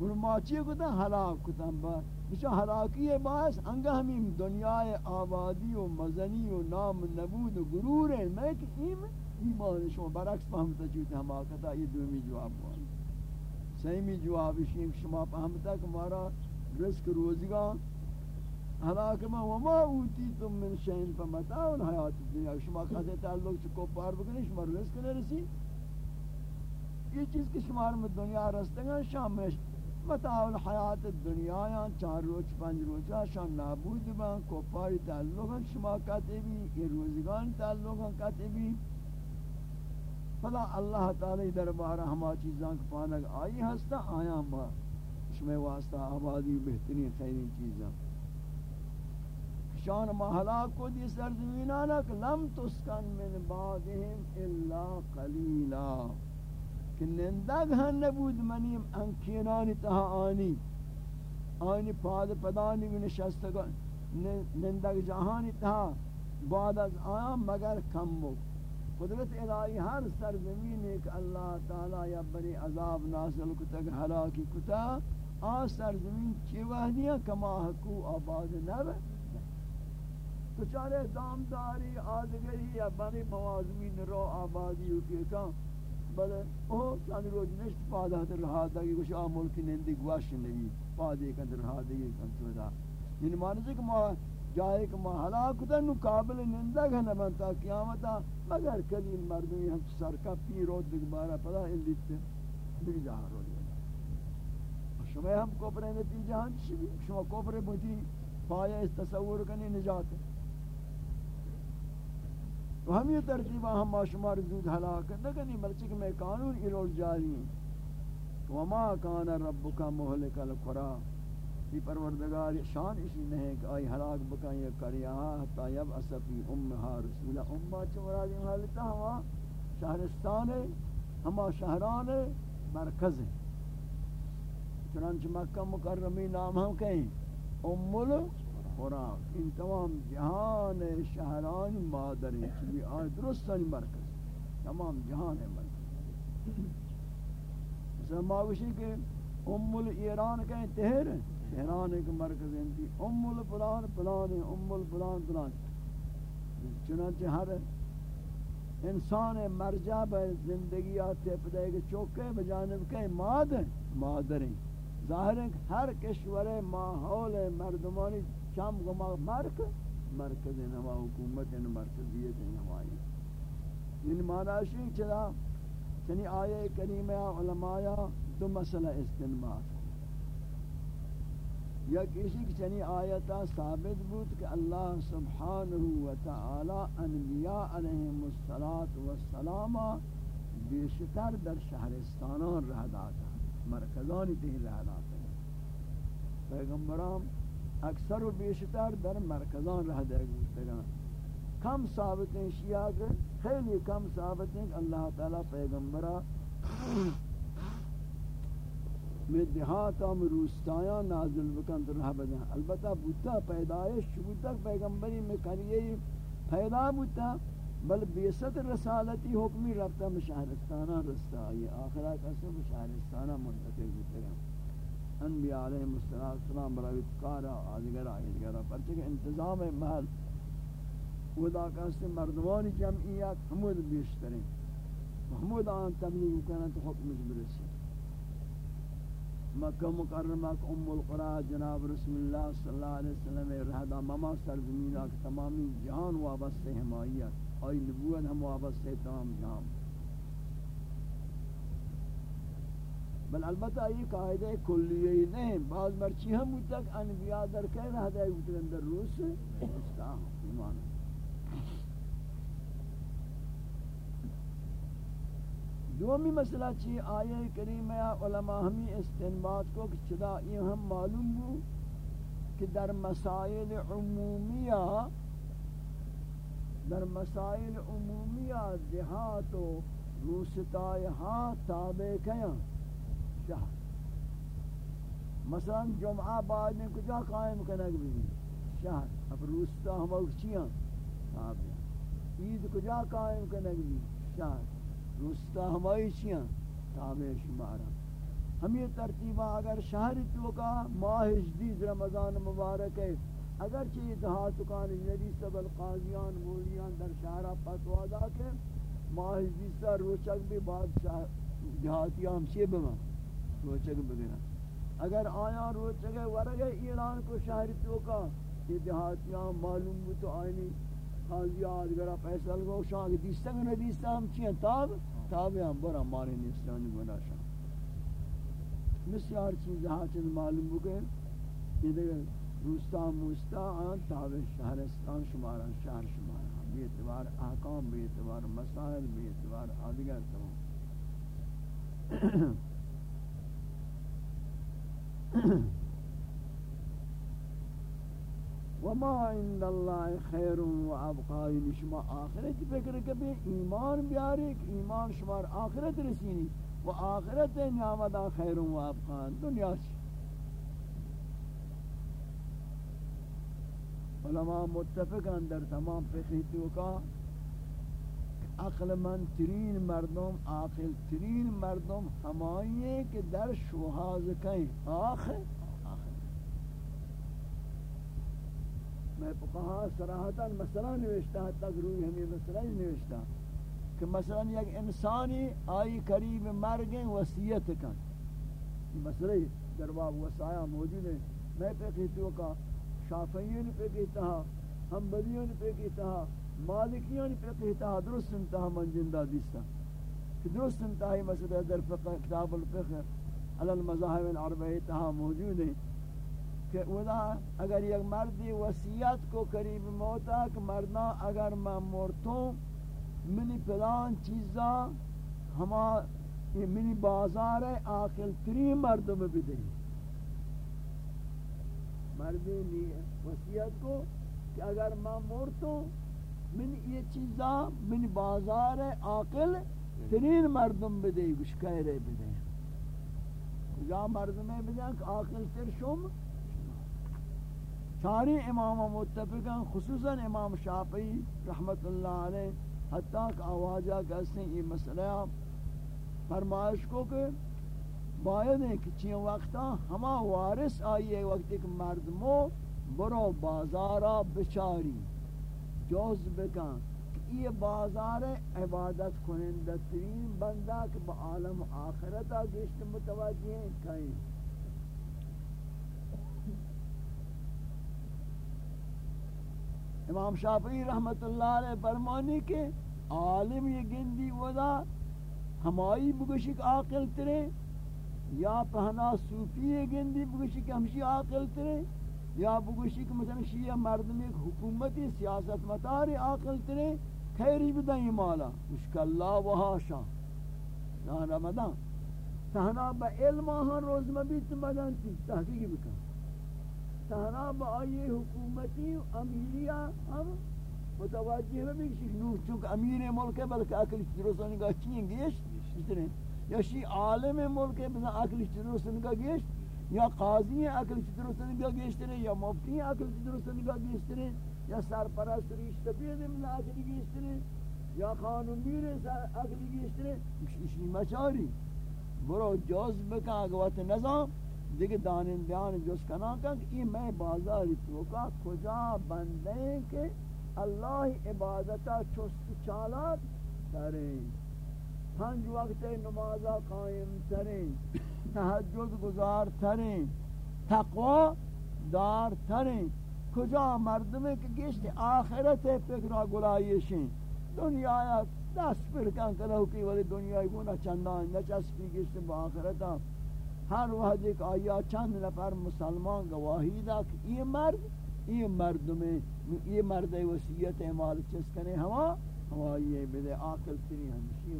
اور ماچی کو تا ہلاک کو تا بچا ہلاکی باعث انگا ہمیں دنیا آبادی و مزنی و نام نبود و غرور ہے میں کہ ایم ایمان شما برعکس فهمتا چیتا ہم آکتا یہ دومی جواب ہوئی سیمی جواب شیم شما فهمتا کہ مارا رزق روزگا حلاک ما وما اوتیتم من شین فمتاع الحیات الدنیا شما کہتے تعلق چکو پار بکنی شما رزق نرسی یہ چیز کی شمار میں دنیا رستگاں شام متاع الحیات الدنیا یا چار روز پنج روز شان نابود بان کو پاری تعلقاں شما کہتے بھی یہ روزگان تعلقاں کہتے بھی فلا اللہ تعالی دربارہ ہما چیزاں کو پانک آئی ہستا آیا ما شما واسطہ آبادی بہترین خیرین چیزاں شان ما کو دی سرزمینانک لم تسکن من بعدهم الا قلیلا۔ کہ نندگ ہن نبود منیم، انکینانی تہا آنی۔ آنی پاد پدانی بھی نشستگان نندگ جہانی تہا بعد از آیا مگر کم بو قدرت الہی ہر سرزمین ایک اللہ تعالی یا بری عذاب نازل کتگ حلاکی کتا آ سرزمین چی وحدیاں کما حقو آباد نبے۔ تو چارے دامداری آدگری یا بری موازمین رو آبادی ہوتی کام بلے او چند روز نشت پادا در رہا دا کہ کچھ آمول کی نندی گواش نبی پادے کا در رہا دا یہ کم سودا یعنی معنی سے کہ ما جائے کہ ما حلاک دا نو قابل نندہ گھا نبنتا قیامتا. مگر کلی مردمی ہم سرکا پیرو دگبارا پدا الیت دیکھ جہاں رو لیا شما ہم کوپرے نتیجہ ہم شما کوپرے بودی؟ پایا اس تصور کرنے نجات. ہے تو ہم یہ ترتیبہ ہم شمار زود ہلاک نکنی بلچہ کہ میں قانون ایرول جاری ہیں۔ وما کان ربک مہلک القرى یہ پروردگار شان اسی نہیں کہ آئی ہلاک بکا، یہ کریا حتی یب اسفی امہا رسولہ امہ چمرادی حالتا ہوا شہرستان ہے، ہما شہران ہے، مرکز ہے۔ چنانچہ مکہ مکرمی نام ہم کہیں۔ ام خوراک، این تمام جہان شہران مادر ہیں چلی آن درستانی مرکز. تمام جہان مرکز. مثلا ماوشی کہ ام ایران کہیں تہر تہران ایک مرکز ہیں ام الفلان فلان، ام الفلان فلان. چنانچہ ہر انسان مرجع بہ زندگی آتے پدے کے چوکے بجانب کہیں مادر مادر ہیں ظاہر ہے ہر کشور ماحول مردمانی شام گما مرک مرکز نما حکومت یعنی ان مرکزیت نمائی ان یعنی معنی چلا چنی یعنی آیے کریمہ علماء دو مسئلہ استنباط یا کسی کی چنی آیتا ثابت بود کہ اللہ سبحانہ وتعالی انبیاء علیہم السلام بیشتر در شہرستانان رہ داتا مرکزانی تھی رہ داتا پیغمبران اکثر و بیشتر در مرکزان رہ دے گوشتگان کم ثابت ہیں شیعہ کے خیلی کم ثابت ہیں کہ اللہ تعالی پیغمبرہ میں دیہاتا میں روستایاں نازل بکن تو رہ بدن. البتہ بوتا پیدایش بوتا؟ پیغمبری میں کریے پیدا بوتا، بل بیست رسالتی حکمی رفتہ مشاہرستانہ رستہ یہ آخرہ کسے مشاہرستانہ منتقل بوتا انبیاء علیہ السلام برای کارا آدگر آئیدگر پرچہ کہ انتظام محل خدا کہتے مردمان جمعیت حمود بیشترین. محمود آن تبلیغ کرنا تو حکم برسی مکہ مکرمہ ام القرآ جناب رسول اللہ صلی اللہ علیہ وسلم رہدہ مما سرزمینہ تمامی جہان وابست حمایت. آئی نبوت ہم وابست تمام جہان. بل البتہ یہ قاعدہ کلیہ ہی نہیں بعض مرچی ہم تک انبیاء در کہہ رہا ہے کہ اندر روس؟ اسلام ایمان. دومی مسئلہ چی؟ آیہ کریمہ علماء ہمیں استنباط کو کہ چدا یہ ہم معلوم ہو کہ در مسائل عمومیہ در مسائل عمومیہ دیہات و روستائے ہاں تابع کیاں شهر مثلا جمعہ بعد میں کجا قائم کنگ بھی شہر؟ اب روستا ہم اچھیاں تابع عید کجا قائم کنگ بھی شہر؟ روستا ہم اچھیاں تابع شمارا ہم یہ ترتیبہ اگر شہر تو کا ماہ جدید رمضان مبارک ہے اگر چیز دہات کان نبی سب القاضیان، مولیان در شہرہ فتوا دا کے ماہ جدید سا روچک بھی بعد دیہاتیاں ہم سے بمان روچک بگنا۔ اگر آیا روچک ورگ اعلان کو شہر تو کا، یہ دیہاتیاں معلوم ہو تو آئینی قاضی آدگرہ فیصل گو شاہ دیستا گو ندیستا ہم چیئے تاب؟ تاب ہم، برا ماری نیستانی گونا شاہ۔ بسیار چیز ہاں معلوم بکے یہ دیکھیں روستا موستا، آن تاب شہرستان شمارا شہر شمارا بی اعتبار احکام بی اعتبار مسائل بی اعتبار آدگر تمام۔ وما عند الله خير وابقى یعنی شما آخرت فکر کبھی ایمان بیاری ایمان شمار آخرت رسینی و آخرت نعمت خیر و ابقى دنیا سے علماء متفقان در تمام فقہ کا عقل من ترین مردم عاقل ترین مردم ہمائیں کہ در شوہاز کہیں آخر میں فقہا صراحتا مسئلہ نوشتا تک روی ہمیں مسئلہ ہی نوشتا کہ مثلا یک انسانی آئی قریب مرگیں وسیعت کن. یہ مسئلہ در باب وسایہ موجود ہے میں پہ کہتوں کا شافعیوں پہ کہتا ہاں حنبلیوں پہ کہتا ہاں مالکیوں پہ کہتا ہاں درست انتہا من جندہ دیستا. کہ درست انتہائی مسئلہ در فقہ کتاب الفقہ علی المذاہب العربی تہا موجود ہیں. کہ اولا اگر یک مردی وصیت کو قریب موتا کہ مردان اگر میں مرتوں منی پلان چیزا ہما منی بازار ہے آخر تری مردم بدے مردی نہیں وصیت کو کہ اگر میں مرتوں من یہ چیزا من بازار عاقل ترین مردم بدے گوش کہہ رہے بدے۔ کجا مردم بدے؟ کہ عاقل تر شم؟ چاری امام متفقان خصوصا امام شافعی رحمت اللہ علیہ، حتیٰ کہ آوازہ کہتے ہیں یہ مسئلہ فرمائش کو کہ باید ہے کہ چین وقتا ہما وارث آئیے وقت ایک مردمو، برو بازارا بچاری۔ جوز بکن یہ بازار عبادت کنندہ ترین بندہ کہ با عالم آخرتا گشت متوجہ ہیں کہیں۔ امام شافعی رحمت اللہ علیہ فرمانی کے عالم یہ گندی ودا ہمائی بگشک عاقل ترے یا پہنا صوفی یہ گندی بگشک ہمشی عاقل ترے۔ یا بگوشی کہ مثلا شیعہ مردم ایک حکومتی سیاست مطاری عاقل ترے خیری بدائی مالا۔ مشکل اللہ و حاشا نا رمضان۔ تہنا با علم آہاں روز مبیت مدن تی تحقیقی بکن۔ تہنا با آئی حکومتی امیریہ ہم متوجہ میں بھی کسی نور چونکہ امیر ملک ہے بلکہ اکلی درستانی کا چین گیشت یا شی عالم ملک ہے بلکہ اکلی درستانی کا گیشت یا قاضی ہیں، عقل کی درست نگاہ گیشترے، یا مفتی ہیں، عقل کی درست نگاہ گیشترے، یا سرپرست ریش تبید من عقل گیشترے، یا قانون میر عقل گیشترے۔ اشنی مچاری برو جوز بکا، اگوات نظام۔ دیکھ دانن بیان جوز کنا کہ یہ میں بازاری توکا کجا بندے کہ اللہ عبادتا چست چالات کریں پنج وقت نمازہ قائم کریں تحجد گزار ترین تقوا دار ترین کجا مردمه که گشت آخرت فکر گلایشین؟ دنیا آیا دست پر کن کلو کی، ولی دنیای گونا چندان نچسپی گشت با آخرتا ہر وقت ایک آیا چند نفر مسلمان گواہی دا کہ یہ مرد یہ مردم یہ مرد وسیعت مال چس کرے ہوا ہوا یہ بدے عاقل تری ہمشی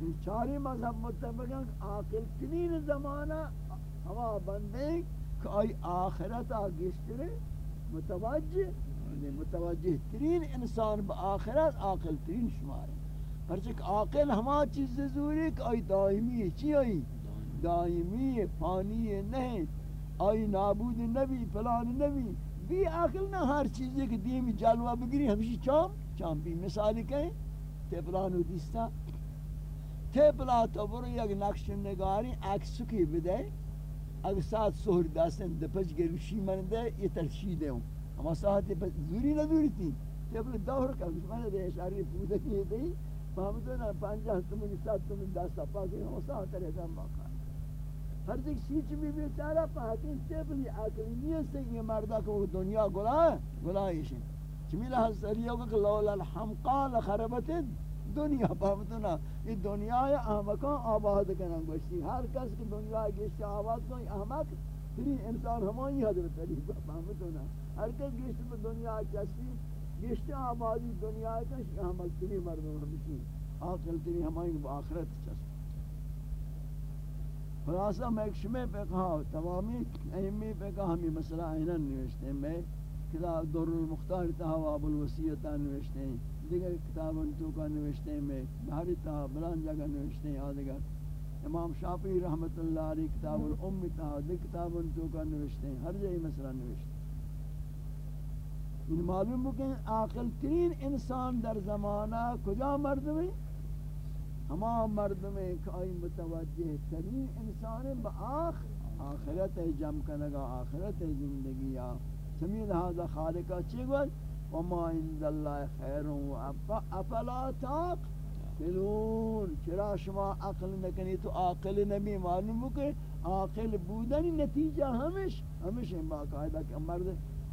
دو چاری مذہب متفق ہیں عاقل ترین زمانہ ہوا بندے کہ آئی آخرت آگشترے متوجہ یعنی متوجہ ترین انسان با آخرت عاقل ترین شمارے پرچک عاقل ہما چیز ضروری کہ آئی دائمی ہے، چی آئی؟ دائمی ہے پانی ہے نہیں آئی نابود نبی پلان نبی۔ بھی عاقل نہ ہر چیزیں کہ دیمی جلوہ بگری ہمشی چام چام بھی مثالی کہیں۔ تے پلانو دیستا۔ تبلا تو برو یک نقش نگاری عکس کی بده اگر ساعت سهر دستن دپج گروشی من ده یہ ترشید ہوں اما ساعت زوری نہ دوری تھی تبلا دور کا من ده اشاری پوده کی دی فهمتو نا پنجاه تمنی سات تمنی دستا پاکی ہم ساعت رہتا باقا ہر دیکھ سیچ بھی بیچارہ پاکی تبلی عقلی نیست ہے یہ مردہ کو دنیا گلا گلا گلایشن چمیل حسریوں کہ لولا الحمقا لخربت دنیا پاوتنا یہ دنیا احمقان آباد کرنا گوشتی. ہر کس کی دنیا گشت آباد کو احمق تری انسان ہمانی حضرت علی پاوتنا ہر کس گشت پر دنیا کسی گشت آبادی دنیا کش احمق تری مردم ہمشی آقل تری ہمانی آخرت چسپ خلاصہ، میں ایک شمع پہ کہا تمامی اہمی پہ کہا ہمیں مسئلہ آئینن نوشتے ہیں. میں کتاب در المختار تہا و ابو الوسیتہ نوشتے ہیں. دیگر کتاب انتو کا نوشتے میں بہاری تہا بلان جگہ نوشتے ہیں آدھگر امام شافی رحمت اللہ علیہ کتاب الام تہا دیگر کتاب انتو کا نوشتے ہیں ہر جائی مسئلہ نوشتے ہیں معلوم ہو کہ عاقل ترین انسان در زمانہ کجا مرد میں؟ ہما مرد میں کئی متوجہ ترین انسان با آخ، آخرت جم کنگا، آخرت زندگی، یا سمی لہذا خالقہ چی گوش وما عند اللہ خیر و افلا تاق تلون چرا شما عقل نکنی تو عاقل نبی معلوم کہ عاقل بودن نتیجہ ہمش ہمش باقاعدہ کہ مرد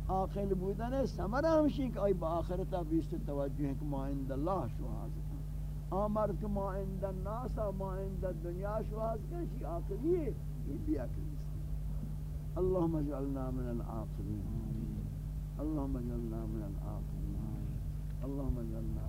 عاقل بودن ہے سمرہ ہمشی کہ آئی با آخرتا بیست توجہ ہے کہ ما عند اللہ شو حاضر آمر کہ ما عند الناس، ما عند الدنیا شو حاضر کن شی عاقلی ہے یہ بھی عقلی اللهم اجعلنا من العاقلين اللهم اجعلنا من العاقلين. اللهم اجعلنا